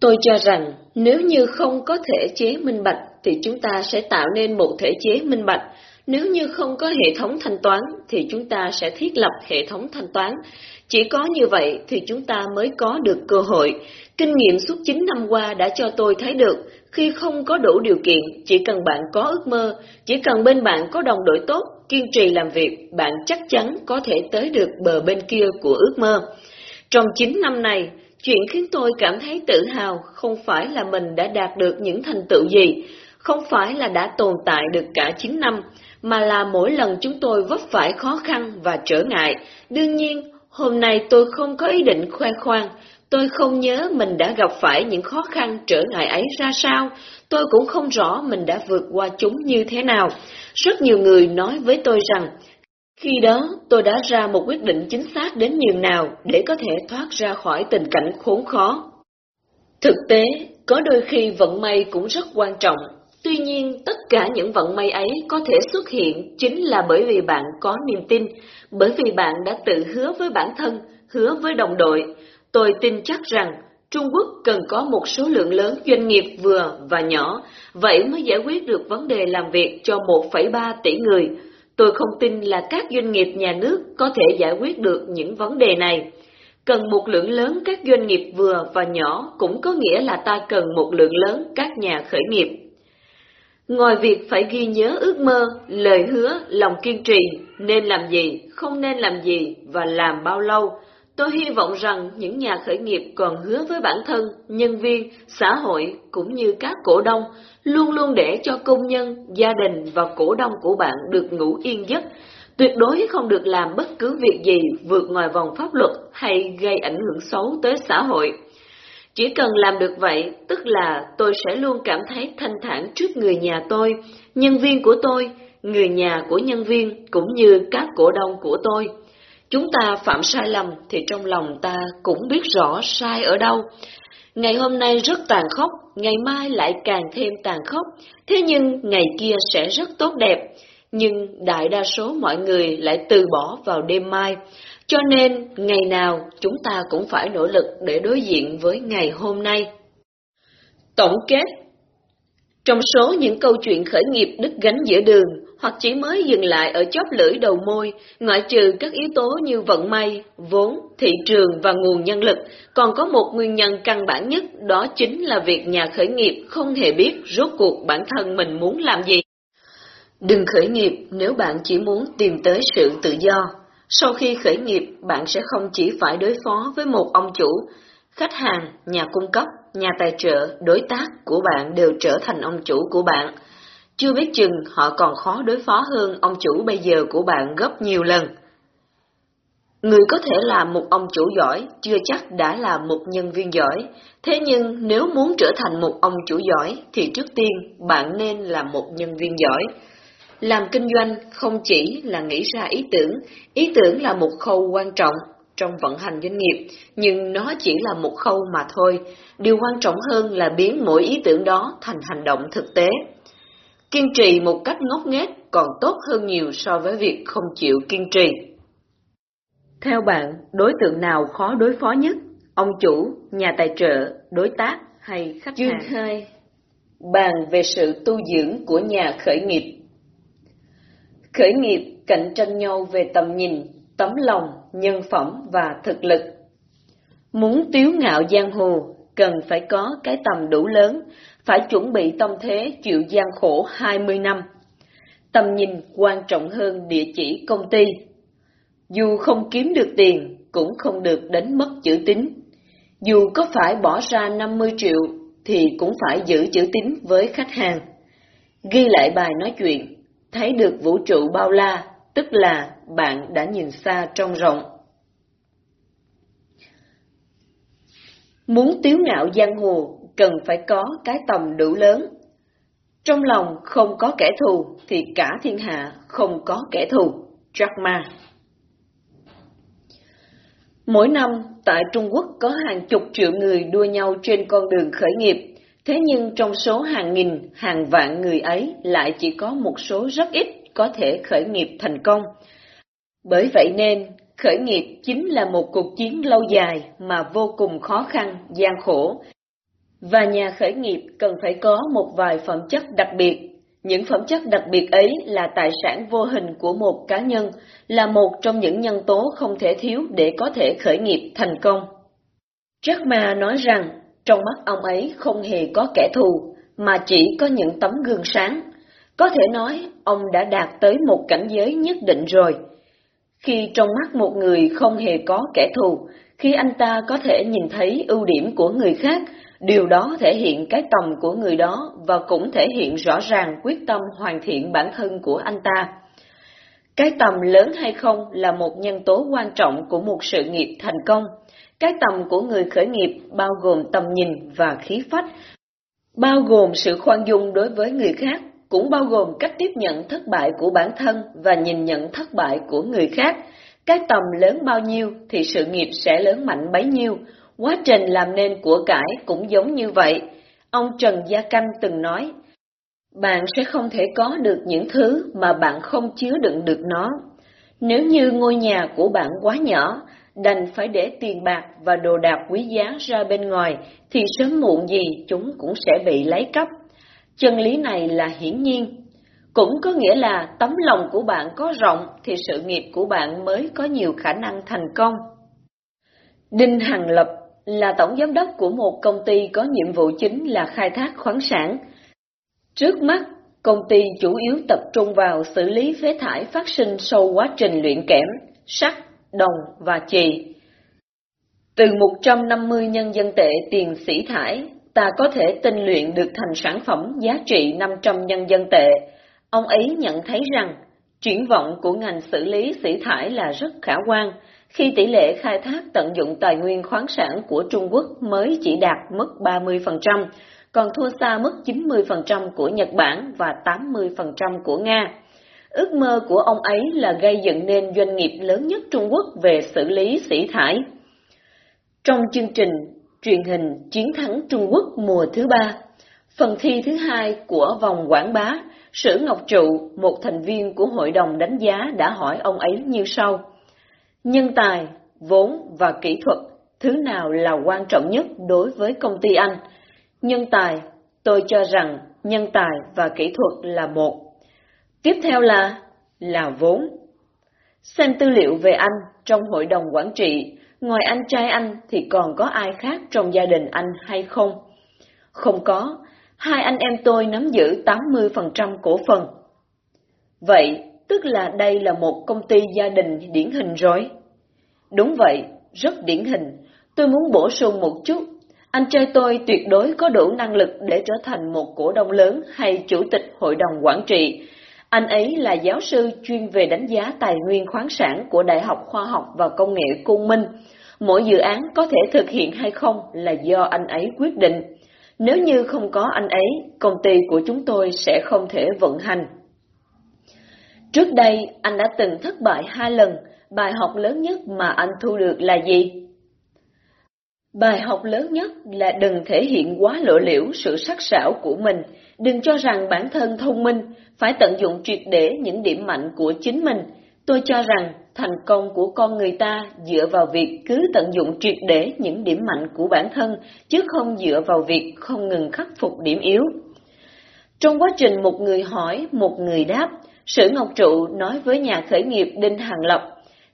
Tôi cho rằng, nếu như không có thể chế minh bạch, thì chúng ta sẽ tạo nên một thể chế minh bạch, nếu như không có hệ thống thanh toán thì chúng ta sẽ thiết lập hệ thống thanh toán. Chỉ có như vậy thì chúng ta mới có được cơ hội. Kinh nghiệm suốt 9 năm qua đã cho tôi thấy được, khi không có đủ điều kiện, chỉ cần bạn có ước mơ, chỉ cần bên bạn có đồng đội tốt, kiên trì làm việc, bạn chắc chắn có thể tới được bờ bên kia của ước mơ. Trong 9 năm này, chuyện khiến tôi cảm thấy tự hào không phải là mình đã đạt được những thành tựu gì, không phải là đã tồn tại được cả 9 năm, mà là mỗi lần chúng tôi vấp phải khó khăn và trở ngại. Đương nhiên, hôm nay tôi không có ý định khoe khoang, tôi không nhớ mình đã gặp phải những khó khăn trở ngại ấy ra sao, tôi cũng không rõ mình đã vượt qua chúng như thế nào. Rất nhiều người nói với tôi rằng, khi đó tôi đã ra một quyết định chính xác đến nhường nào để có thể thoát ra khỏi tình cảnh khốn khó. Thực tế, có đôi khi vận may cũng rất quan trọng, Tuy nhiên, tất cả những vận may ấy có thể xuất hiện chính là bởi vì bạn có niềm tin, bởi vì bạn đã tự hứa với bản thân, hứa với đồng đội. Tôi tin chắc rằng Trung Quốc cần có một số lượng lớn doanh nghiệp vừa và nhỏ, vậy mới giải quyết được vấn đề làm việc cho 1,3 tỷ người. Tôi không tin là các doanh nghiệp nhà nước có thể giải quyết được những vấn đề này. Cần một lượng lớn các doanh nghiệp vừa và nhỏ cũng có nghĩa là ta cần một lượng lớn các nhà khởi nghiệp. Ngoài việc phải ghi nhớ ước mơ, lời hứa, lòng kiên trì, nên làm gì, không nên làm gì và làm bao lâu, tôi hy vọng rằng những nhà khởi nghiệp còn hứa với bản thân, nhân viên, xã hội cũng như các cổ đông, luôn luôn để cho công nhân, gia đình và cổ đông của bạn được ngủ yên giấc, tuyệt đối không được làm bất cứ việc gì vượt ngoài vòng pháp luật hay gây ảnh hưởng xấu tới xã hội. Chỉ cần làm được vậy, tức là tôi sẽ luôn cảm thấy thanh thản trước người nhà tôi, nhân viên của tôi, người nhà của nhân viên, cũng như các cổ đông của tôi. Chúng ta phạm sai lầm thì trong lòng ta cũng biết rõ sai ở đâu. Ngày hôm nay rất tàn khốc, ngày mai lại càng thêm tàn khốc, thế nhưng ngày kia sẽ rất tốt đẹp. Nhưng đại đa số mọi người lại từ bỏ vào đêm mai, cho nên, ngày nào chúng ta cũng phải nỗ lực để đối diện với ngày hôm nay. Tổng kết Trong số những câu chuyện khởi nghiệp đứt gánh giữa đường, hoặc chỉ mới dừng lại ở chóp lưỡi đầu môi, ngoại trừ các yếu tố như vận may, vốn, thị trường và nguồn nhân lực, còn có một nguyên nhân căn bản nhất, đó chính là việc nhà khởi nghiệp không hề biết rốt cuộc bản thân mình muốn làm gì. Đừng khởi nghiệp nếu bạn chỉ muốn tìm tới sự tự do, sau khi khởi nghiệp, bạn sẽ không chỉ phải đối phó với một ông chủ, khách hàng, nhà cung cấp, nhà tài trợ, đối tác của bạn đều trở thành ông chủ của bạn. Chưa biết chừng họ còn khó đối phó hơn ông chủ bây giờ của bạn gấp nhiều lần. Người có thể là một ông chủ giỏi, chưa chắc đã là một nhân viên giỏi. Thế nhưng nếu muốn trở thành một ông chủ giỏi, thì trước tiên bạn nên là một nhân viên giỏi. Làm kinh doanh không chỉ là nghĩ ra ý tưởng, ý tưởng là một khâu quan trọng trong vận hành doanh nghiệp, nhưng nó chỉ là một khâu mà thôi. Điều quan trọng hơn là biến mỗi ý tưởng đó thành hành động thực tế. Kiên trì một cách ngốc nghếch còn tốt hơn nhiều so với việc không chịu kiên trì. Theo bạn, đối tượng nào khó đối phó nhất? Ông chủ, nhà tài trợ, đối tác hay khách hàng? Chương 2 Bàn về sự tu dưỡng của nhà khởi nghiệp Khởi nghiệp cạnh tranh nhau về tầm nhìn, tấm lòng, nhân phẩm và thực lực. Muốn tiếu ngạo giang hồ, cần phải có cái tầm đủ lớn, phải chuẩn bị tâm thế chịu gian khổ 20 năm. Tầm nhìn quan trọng hơn địa chỉ công ty. Dù không kiếm được tiền, cũng không được đánh mất chữ tín. Dù có phải bỏ ra 50 triệu, thì cũng phải giữ chữ tín với khách hàng. Ghi lại bài nói chuyện, thấy được vũ trụ bao la, tức là bạn đã nhìn xa trong rộng. Muốn tiếu ngạo giang hồ, cần phải có cái tầm đủ lớn. Trong lòng không có kẻ thù, thì cả thiên hạ không có kẻ thù. Jack Ma Mỗi năm, tại Trung Quốc có hàng chục triệu người đua nhau trên con đường khởi nghiệp, thế nhưng trong số hàng nghìn, hàng vạn người ấy lại chỉ có một số rất ít có thể khởi nghiệp thành công. Bởi vậy nên, khởi nghiệp chính là một cuộc chiến lâu dài mà vô cùng khó khăn, gian khổ. Và nhà khởi nghiệp cần phải có một vài phẩm chất đặc biệt. Những phẩm chất đặc biệt ấy là tài sản vô hình của một cá nhân, là một trong những nhân tố không thể thiếu để có thể khởi nghiệp thành công. Jack Ma nói rằng, trong mắt ông ấy không hề có kẻ thù, mà chỉ có những tấm gương sáng. Có thể nói, ông đã đạt tới một cảnh giới nhất định rồi. Khi trong mắt một người không hề có kẻ thù, khi anh ta có thể nhìn thấy ưu điểm của người khác, điều đó thể hiện cái tầm của người đó và cũng thể hiện rõ ràng quyết tâm hoàn thiện bản thân của anh ta. Cái tầm lớn hay không là một nhân tố quan trọng của một sự nghiệp thành công. Cái tầm của người khởi nghiệp bao gồm tầm nhìn và khí phách, bao gồm sự khoan dung đối với người khác, cũng bao gồm cách tiếp nhận thất bại của bản thân và nhìn nhận thất bại của người khác. Cái tầm lớn bao nhiêu thì sự nghiệp sẽ lớn mạnh bấy nhiêu, quá trình làm nên của cải cũng giống như vậy. Ông Trần Gia Canh từng nói, bạn sẽ không thể có được những thứ mà bạn không chứa đựng được nó. Nếu như ngôi nhà của bạn quá nhỏ, đành phải để tiền bạc và đồ đạc quý giá ra bên ngoài, thì sớm muộn gì chúng cũng sẽ bị lấy cắp. Chân lý này là hiển nhiên. Cũng có nghĩa là tấm lòng của bạn có rộng thì sự nghiệp của bạn mới có nhiều khả năng thành công. Đinh Hằng Lập là tổng giám đốc của một công ty có nhiệm vụ chính là khai thác khoáng sản. Trước mắt, công ty chủ yếu tập trung vào xử lý phế thải phát sinh sau quá trình luyện kẽm, sắt, đồng và chì. Từ 150 nhân dân tệ tiền sĩ thải, ta có thể tinh luyện được thành sản phẩm giá trị 500 nhân dân tệ. Ông ấy nhận thấy rằng, triển vọng của ngành xử lý sĩ thải là rất khả quan, khi tỷ lệ khai thác tận dụng tài nguyên khoáng sản của Trung Quốc mới chỉ đạt mức 30%, còn thua xa mức 90% của Nhật Bản và 80% của Nga. Ước mơ của ông ấy là gây dựng nên doanh nghiệp lớn nhất Trung Quốc về xử lý sỉ thải. Trong chương trình truyền hình Chiến thắng Trung Quốc mùa thứ ba, phần thi thứ hai của vòng quảng bá, Sử Ngọc Trụ, một thành viên của hội đồng đánh giá đã hỏi ông ấy như sau. Nhân tài, vốn và kỹ thuật, thứ nào là quan trọng nhất đối với công ty anh? Nhân tài, tôi cho rằng nhân tài và kỹ thuật là một. Tiếp theo là, là vốn. Xem tư liệu về anh trong hội đồng quản trị, ngoài anh trai anh thì còn có ai khác trong gia đình anh hay không? Không có, hai anh em tôi nắm giữ 80% cổ phần. Vậy, tức là đây là một công ty gia đình điển hình rồi. Đúng vậy, rất điển hình. Tôi muốn bổ sung một chút. Anh trai tôi tuyệt đối có đủ năng lực để trở thành một cổ đông lớn hay chủ tịch hội đồng quản trị. Anh ấy là giáo sư chuyên về đánh giá tài nguyên khoáng sản của Đại học Khoa học và Công nghệ Cung Minh. Mỗi dự án có thể thực hiện hay không là do anh ấy quyết định. Nếu như không có anh ấy, công ty của chúng tôi sẽ không thể vận hành. Trước đây, anh đã từng thất bại hai lần, bài học lớn nhất mà anh thu được là gì? Bài học lớn nhất là đừng thể hiện quá lộ liễu sự sắc sảo của mình, đừng cho rằng bản thân thông minh, phải tận dụng triệt để những điểm mạnh của chính mình. Tôi cho rằng thành công của con người ta dựa vào việc cứ tận dụng triệt để những điểm mạnh của bản thân, chứ không dựa vào việc không ngừng khắc phục điểm yếu. Trong quá trình một người hỏi, một người đáp, Sử Ngọc Trụ nói với nhà khởi nghiệp Đinh Hàng Lập,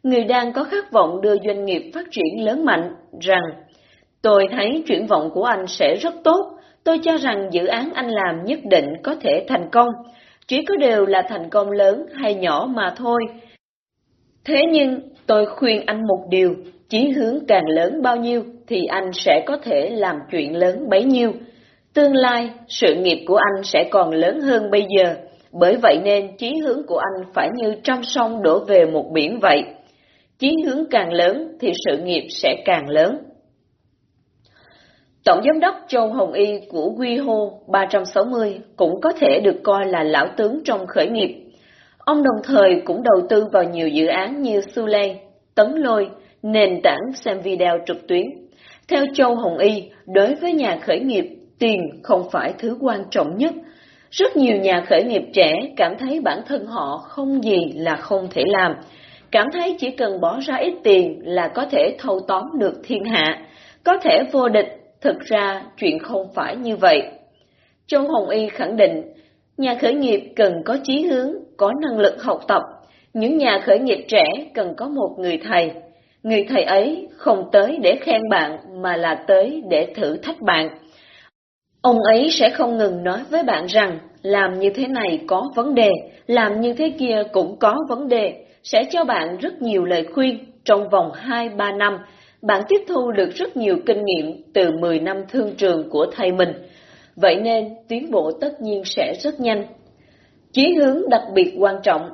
người đang có khát vọng đưa doanh nghiệp phát triển lớn mạnh, rằng Tôi thấy chuyển vọng của anh sẽ rất tốt, tôi cho rằng dự án anh làm nhất định có thể thành công, chỉ có điều là thành công lớn hay nhỏ mà thôi. Thế nhưng, tôi khuyên anh một điều, chí hướng càng lớn bao nhiêu thì anh sẽ có thể làm chuyện lớn bấy nhiêu. Tương lai, sự nghiệp của anh sẽ còn lớn hơn bây giờ, bởi vậy nên chí hướng của anh phải như trăm sông đổ về một biển vậy. Chí hướng càng lớn thì sự nghiệp sẽ càng lớn. Tổng giám đốc Châu Hồng Y của Quy Hô 360 cũng có thể được coi là lão tướng trong khởi nghiệp. Ông đồng thời cũng đầu tư vào nhiều dự án như Sule, Tấn Lôi, nền tảng xem video trực tuyến. Theo Châu Hồng Y, đối với nhà khởi nghiệp, tiền không phải thứ quan trọng nhất. Rất nhiều nhà khởi nghiệp trẻ cảm thấy bản thân họ không gì là không thể làm, cảm thấy chỉ cần bỏ ra ít tiền là có thể thâu tóm được thiên hạ, có thể vô địch, thực ra chuyện không phải như vậy. Châu Hồng Y khẳng định, nhà khởi nghiệp cần có chí hướng, có năng lực học tập, những nhà khởi nghiệp trẻ cần có một người thầy. Người thầy ấy không tới để khen bạn mà là tới để thử thách bạn. Ông ấy sẽ không ngừng nói với bạn rằng làm như thế này có vấn đề, làm như thế kia cũng có vấn đề, sẽ cho bạn rất nhiều lời khuyên trong vòng 2-3 năm. Bạn tiếp thu được rất nhiều kinh nghiệm từ 10 năm thương trường của thầy mình. Vậy nên tiến bộ tất nhiên sẽ rất nhanh. Chí hướng đặc biệt quan trọng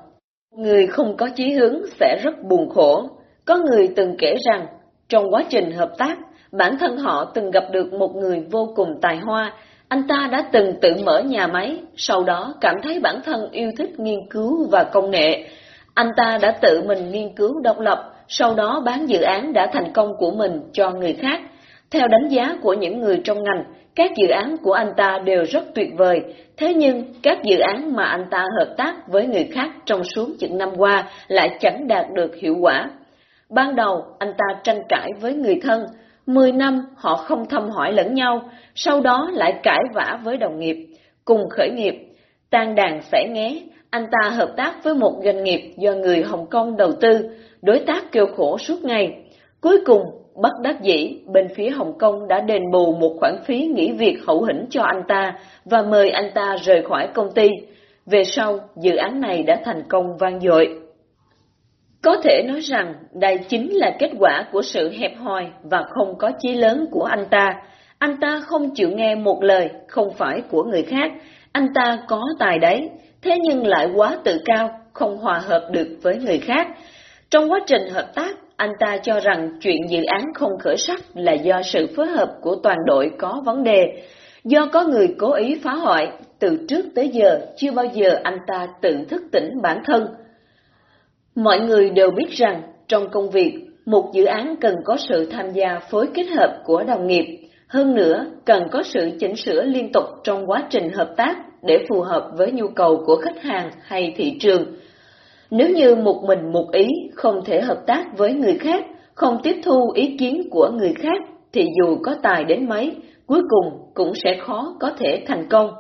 Người không có chí hướng sẽ rất buồn khổ. Có người từng kể rằng, trong quá trình hợp tác, bản thân họ từng gặp được một người vô cùng tài hoa. Anh ta đã từng tự mở nhà máy, sau đó cảm thấy bản thân yêu thích nghiên cứu và công nghệ. Anh ta đã tự mình nghiên cứu độc lập, sau đó bán dự án đã thành công của mình cho người khác. Theo đánh giá của những người trong ngành, các dự án của anh ta đều rất tuyệt vời, thế nhưng các dự án mà anh ta hợp tác với người khác trong suốt những năm qua lại chẳng đạt được hiệu quả. Ban đầu anh ta tranh cãi với người thân, 10 năm họ không thăm hỏi lẫn nhau, sau đó lại cãi vã với đồng nghiệp, cùng khởi nghiệp. Tan đàn sẽ nghé, anh ta hợp tác với một doanh nghiệp do người Hồng Kông đầu tư, đối tác kêu khổ suốt ngày. Cuối cùng Bất đắc dĩ, bên phía Hồng Kông đã đền bù một khoản phí nghỉ việc hậu hĩnh cho anh ta và mời anh ta rời khỏi công ty. Về sau, dự án này đã thành công vang dội. Có thể nói rằng đây chính là kết quả của sự hẹp hòi và không có chí lớn của anh ta. Anh ta không chịu nghe một lời, không phải của người khác. Anh ta có tài đấy, thế nhưng lại quá tự cao, không hòa hợp được với người khác. Trong quá trình hợp tác, anh ta cho rằng chuyện dự án không khởi sắc là do sự phối hợp của toàn đội có vấn đề, do có người cố ý phá hoại, từ trước tới giờ chưa bao giờ anh ta tự thức tỉnh bản thân. Mọi người đều biết rằng trong công việc, một dự án cần có sự tham gia phối kết hợp của đồng nghiệp, hơn nữa cần có sự chỉnh sửa liên tục trong quá trình hợp tác để phù hợp với nhu cầu của khách hàng hay thị trường nếu như một mình một ý không thể hợp tác với người khác, không tiếp thu ý kiến của người khác, thì dù có tài đến mấy, cuối cùng cũng sẽ khó có thể thành công.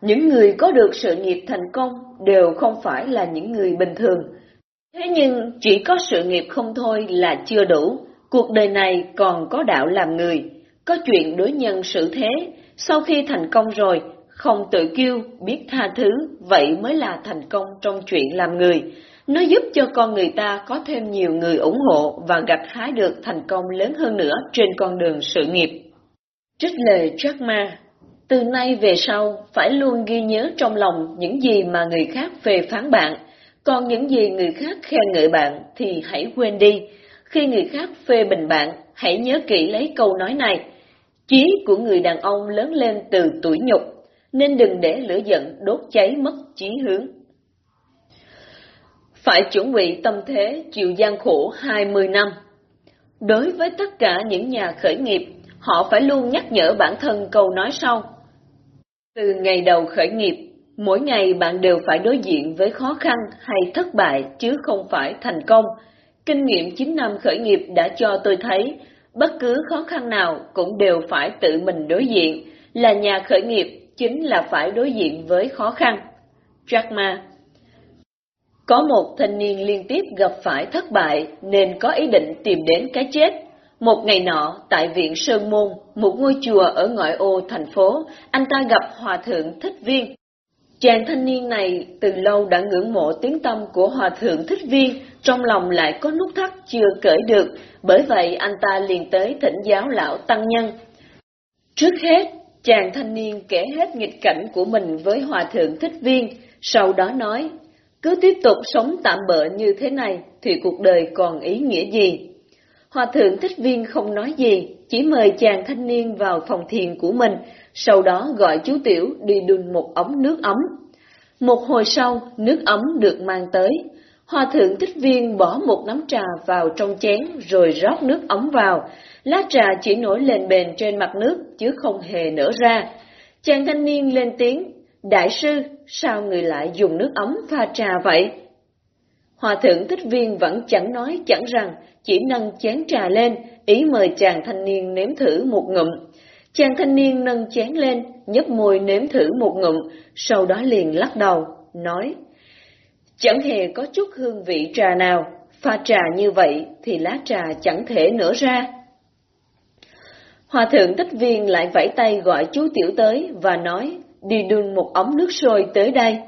Những người có được sự nghiệp thành công đều không phải là những người bình thường. Thế nhưng chỉ có sự nghiệp không thôi là chưa đủ, cuộc đời này còn có đạo làm người, có chuyện đối nhân xử thế, sau khi thành công rồi không tự kiêu, biết tha thứ, vậy mới là thành công trong chuyện làm người. Nó giúp cho con người ta có thêm nhiều người ủng hộ và gặt hái được thành công lớn hơn nữa trên con đường sự nghiệp. Trích lời Jack Ma Từ nay về sau, phải luôn ghi nhớ trong lòng những gì mà người khác phê phán bạn, còn những gì người khác khen ngợi bạn thì hãy quên đi. Khi người khác phê bình bạn, hãy nhớ kỹ lấy câu nói này. Chí của người đàn ông lớn lên từ tuổi nhục, nên đừng để lửa giận đốt cháy mất chí hướng. Phải chuẩn bị tâm thế chịu gian khổ 20 năm. Đối với tất cả những nhà khởi nghiệp, họ phải luôn nhắc nhở bản thân câu nói sau. Từ ngày đầu khởi nghiệp, mỗi ngày bạn đều phải đối diện với khó khăn hay thất bại chứ không phải thành công. Kinh nghiệm 9 năm khởi nghiệp đã cho tôi thấy, bất cứ khó khăn nào cũng đều phải tự mình đối diện. Là nhà khởi nghiệp chính là phải đối diện với khó khăn. Jack Ma Có một thanh niên liên tiếp gặp phải thất bại nên có ý định tìm đến cái chết. Một ngày nọ, tại viện Sơn Môn, một ngôi chùa ở ngoại ô thành phố, anh ta gặp Hòa Thượng Thích Viên. Chàng thanh niên này từ lâu đã ngưỡng mộ tiếng tâm của Hòa Thượng Thích Viên, trong lòng lại có nút thắt chưa cởi được, bởi vậy anh ta liền tới thỉnh giáo lão Tăng Nhân. Trước hết, Chàng thanh niên kể hết nghịch cảnh của mình với Hòa Thượng Thích Viên, sau đó nói, cứ tiếp tục sống tạm bỡ như thế này thì cuộc đời còn ý nghĩa gì? Hòa Thượng Thích Viên không nói gì, chỉ mời chàng thanh niên vào phòng thiền của mình, sau đó gọi chú Tiểu đi đun một ống nước ấm. Một hồi sau, nước ấm được mang tới. Hòa thượng thích viên bỏ một nắm trà vào trong chén rồi rót nước ấm vào. Lá trà chỉ nổi lên bền trên mặt nước chứ không hề nở ra. Chàng thanh niên lên tiếng, Đại sư, sao người lại dùng nước ấm pha trà vậy? Hòa thượng thích viên vẫn chẳng nói chẳng rằng, chỉ nâng chén trà lên, ý mời chàng thanh niên nếm thử một ngụm. Chàng thanh niên nâng chén lên, nhấp môi nếm thử một ngụm, sau đó liền lắc đầu, nói Chẳng hề có chút hương vị trà nào, pha trà như vậy thì lá trà chẳng thể nở ra. Hòa thượng tích viên lại vẫy tay gọi chú tiểu tới và nói đi đun một ống nước sôi tới đây.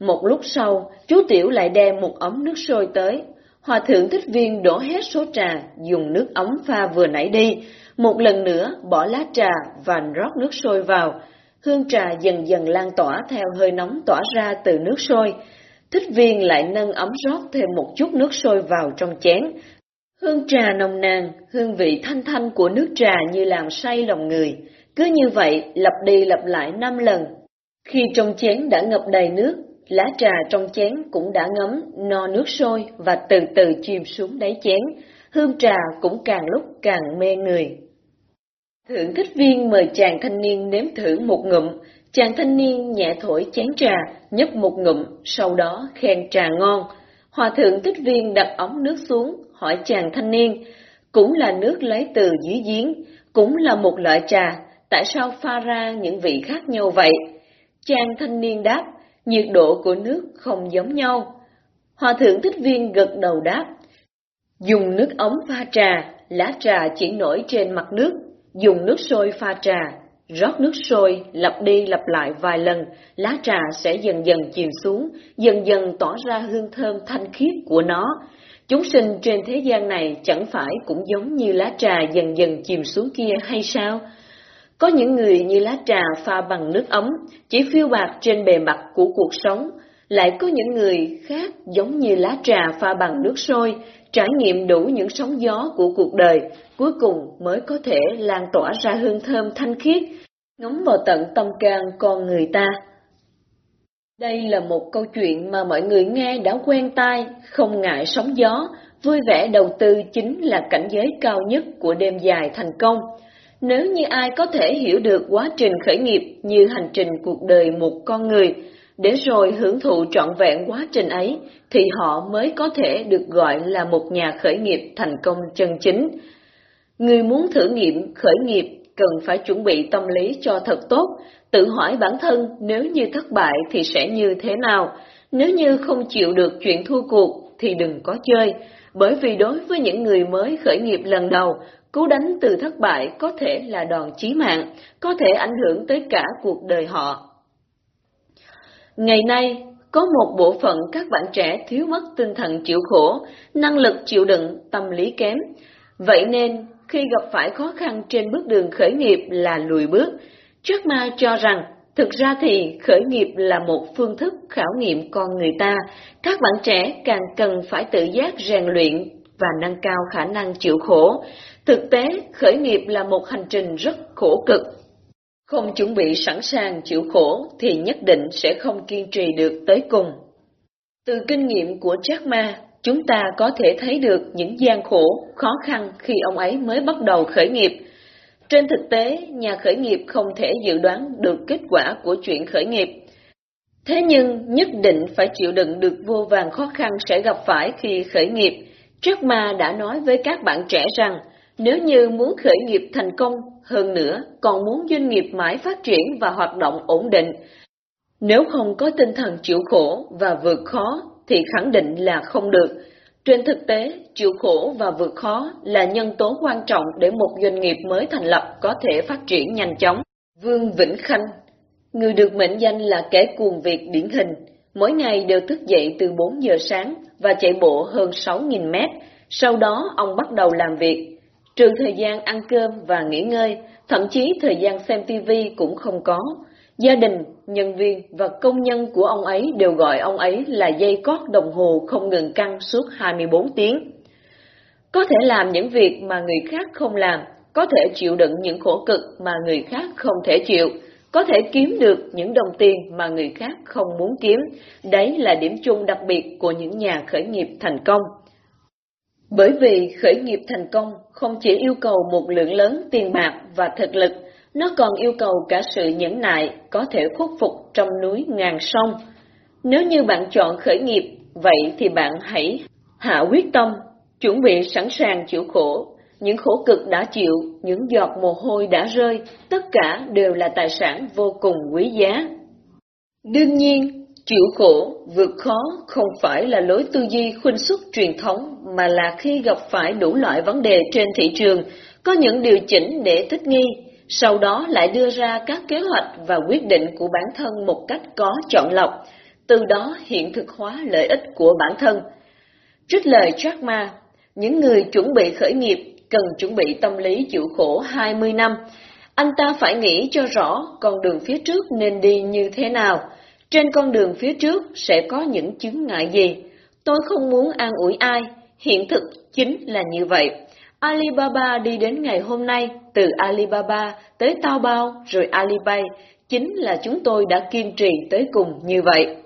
Một lúc sau, chú tiểu lại đem một ống nước sôi tới. Hòa thượng thích viên đổ hết số trà, dùng nước ống pha vừa nãy đi, một lần nữa bỏ lá trà và rót nước sôi vào. Hương trà dần dần lan tỏa theo hơi nóng tỏa ra từ nước sôi. Thích viên lại nâng ấm rót thêm một chút nước sôi vào trong chén. Hương trà nồng nàn, hương vị thanh thanh của nước trà như làm say lòng người. Cứ như vậy, lặp đi lặp lại năm lần. Khi trong chén đã ngập đầy nước, lá trà trong chén cũng đã ngấm no nước sôi và từ từ chìm xuống đáy chén. Hương trà cũng càng lúc càng mê người. Thượng thích viên mời chàng thanh niên nếm thử một ngụm, chàng thanh niên nhẹ thổi chén trà, nhấp một ngụm, sau đó khen trà ngon. Hòa thượng thích viên đặt ống nước xuống, hỏi chàng thanh niên, cũng là nước lấy từ dưới giếng, cũng là một loại trà, tại sao pha ra những vị khác nhau vậy? Chàng thanh niên đáp, nhiệt độ của nước không giống nhau. Hòa thượng thích viên gật đầu đáp, dùng nước ống pha trà, lá trà chỉ nổi trên mặt nước, dùng nước sôi pha trà, rót nước sôi lặp đi lặp lại vài lần, lá trà sẽ dần dần chìm xuống, dần dần tỏ ra hương thơm thanh khiết của nó. Chúng sinh trên thế gian này chẳng phải cũng giống như lá trà dần dần chìm xuống kia hay sao? Có những người như lá trà pha bằng nước ấm, chỉ phiêu bạc trên bề mặt của cuộc sống, lại có những người khác giống như lá trà pha bằng nước sôi, trải nghiệm đủ những sóng gió của cuộc đời, cuối cùng mới có thể lan tỏa ra hương thơm thanh khiết, ngấm vào tận tâm can con người ta. Đây là một câu chuyện mà mọi người nghe đã quen tai, không ngại sóng gió, vui vẻ đầu tư chính là cảnh giới cao nhất của đêm dài thành công. Nếu như ai có thể hiểu được quá trình khởi nghiệp như hành trình cuộc đời một con người, để rồi hưởng thụ trọn vẹn quá trình ấy, thì họ mới có thể được gọi là một nhà khởi nghiệp thành công chân chính. Người muốn thử nghiệm khởi nghiệp cần phải chuẩn bị tâm lý cho thật tốt, tự hỏi bản thân nếu như thất bại thì sẽ như thế nào, nếu như không chịu được chuyện thua cuộc thì đừng có chơi, bởi vì đối với những người mới khởi nghiệp lần đầu, Cú đánh từ thất bại có thể là đòn chí mạng, có thể ảnh hưởng tới cả cuộc đời họ. Ngày nay, có một bộ phận các bạn trẻ thiếu mất tinh thần chịu khổ, năng lực chịu đựng, tâm lý kém. Vậy nên, khi gặp phải khó khăn trên bước đường khởi nghiệp là lùi bước, Jack Ma cho rằng Thực ra thì khởi nghiệp là một phương thức khảo nghiệm con người ta, các bạn trẻ càng cần phải tự giác rèn luyện và nâng cao khả năng chịu khổ, Thực tế, khởi nghiệp là một hành trình rất khổ cực. Không chuẩn bị sẵn sàng chịu khổ thì nhất định sẽ không kiên trì được tới cùng. Từ kinh nghiệm của Jack Ma, chúng ta có thể thấy được những gian khổ, khó khăn khi ông ấy mới bắt đầu khởi nghiệp. Trên thực tế, nhà khởi nghiệp không thể dự đoán được kết quả của chuyện khởi nghiệp. Thế nhưng, nhất định phải chịu đựng được vô vàng khó khăn sẽ gặp phải khi khởi nghiệp. Jack Ma đã nói với các bạn trẻ rằng, nếu như muốn khởi nghiệp thành công, hơn nữa còn muốn doanh nghiệp mãi phát triển và hoạt động ổn định, nếu không có tinh thần chịu khổ và vượt khó thì khẳng định là không được. Trên thực tế, chịu khổ và vượt khó là nhân tố quan trọng để một doanh nghiệp mới thành lập có thể phát triển nhanh chóng. Vương Vĩnh Khanh, người được mệnh danh là kẻ cuồng việc điển hình, mỗi ngày đều thức dậy từ 4 giờ sáng và chạy bộ hơn 6.000 mét, sau đó ông bắt đầu làm việc trừ thời gian ăn cơm và nghỉ ngơi, thậm chí thời gian xem TV cũng không có. Gia đình, nhân viên và công nhân của ông ấy đều gọi ông ấy là dây cót đồng hồ không ngừng căng suốt 24 tiếng. Có thể làm những việc mà người khác không làm, có thể chịu đựng những khổ cực mà người khác không thể chịu. có thể kiếm được những đồng tiền mà người khác không muốn kiếm. Đấy là điểm chung đặc biệt của những nhà khởi nghiệp thành công. Bởi vì khởi nghiệp thành công không chỉ yêu cầu một lượng lớn tiền bạc và thực lực, nó còn yêu cầu cả sự nhẫn nại có thể khuất phục trong núi ngàn sông. Nếu như bạn chọn khởi nghiệp, vậy thì bạn hãy hạ quyết tâm, chuẩn bị sẵn sàng chịu khổ. Những khổ cực đã chịu, những giọt mồ hôi đã rơi, tất cả đều là tài sản vô cùng quý giá. Đương nhiên, chịu khổ, vượt khó không phải là lối tư duy khuynh xuất truyền thống, mà là khi gặp phải đủ loại vấn đề trên thị trường, có những điều chỉnh để thích nghi, sau đó lại đưa ra các kế hoạch và quyết định của bản thân một cách có chọn lọc, từ đó hiện thực hóa lợi ích của bản thân. Trích lời Jack Ma, những người chuẩn bị khởi nghiệp cần chuẩn bị tâm lý chịu khổ 20 năm. Anh ta phải nghĩ cho rõ con đường phía trước nên đi như thế nào. Trên con đường phía trước sẽ có những chứng ngại gì. Tôi không muốn an ủi ai, hiện thực chính là như vậy. Alibaba đi đến ngày hôm nay, từ Alibaba tới Taobao rồi Alipay, chính là chúng tôi đã kiên trì tới cùng như vậy.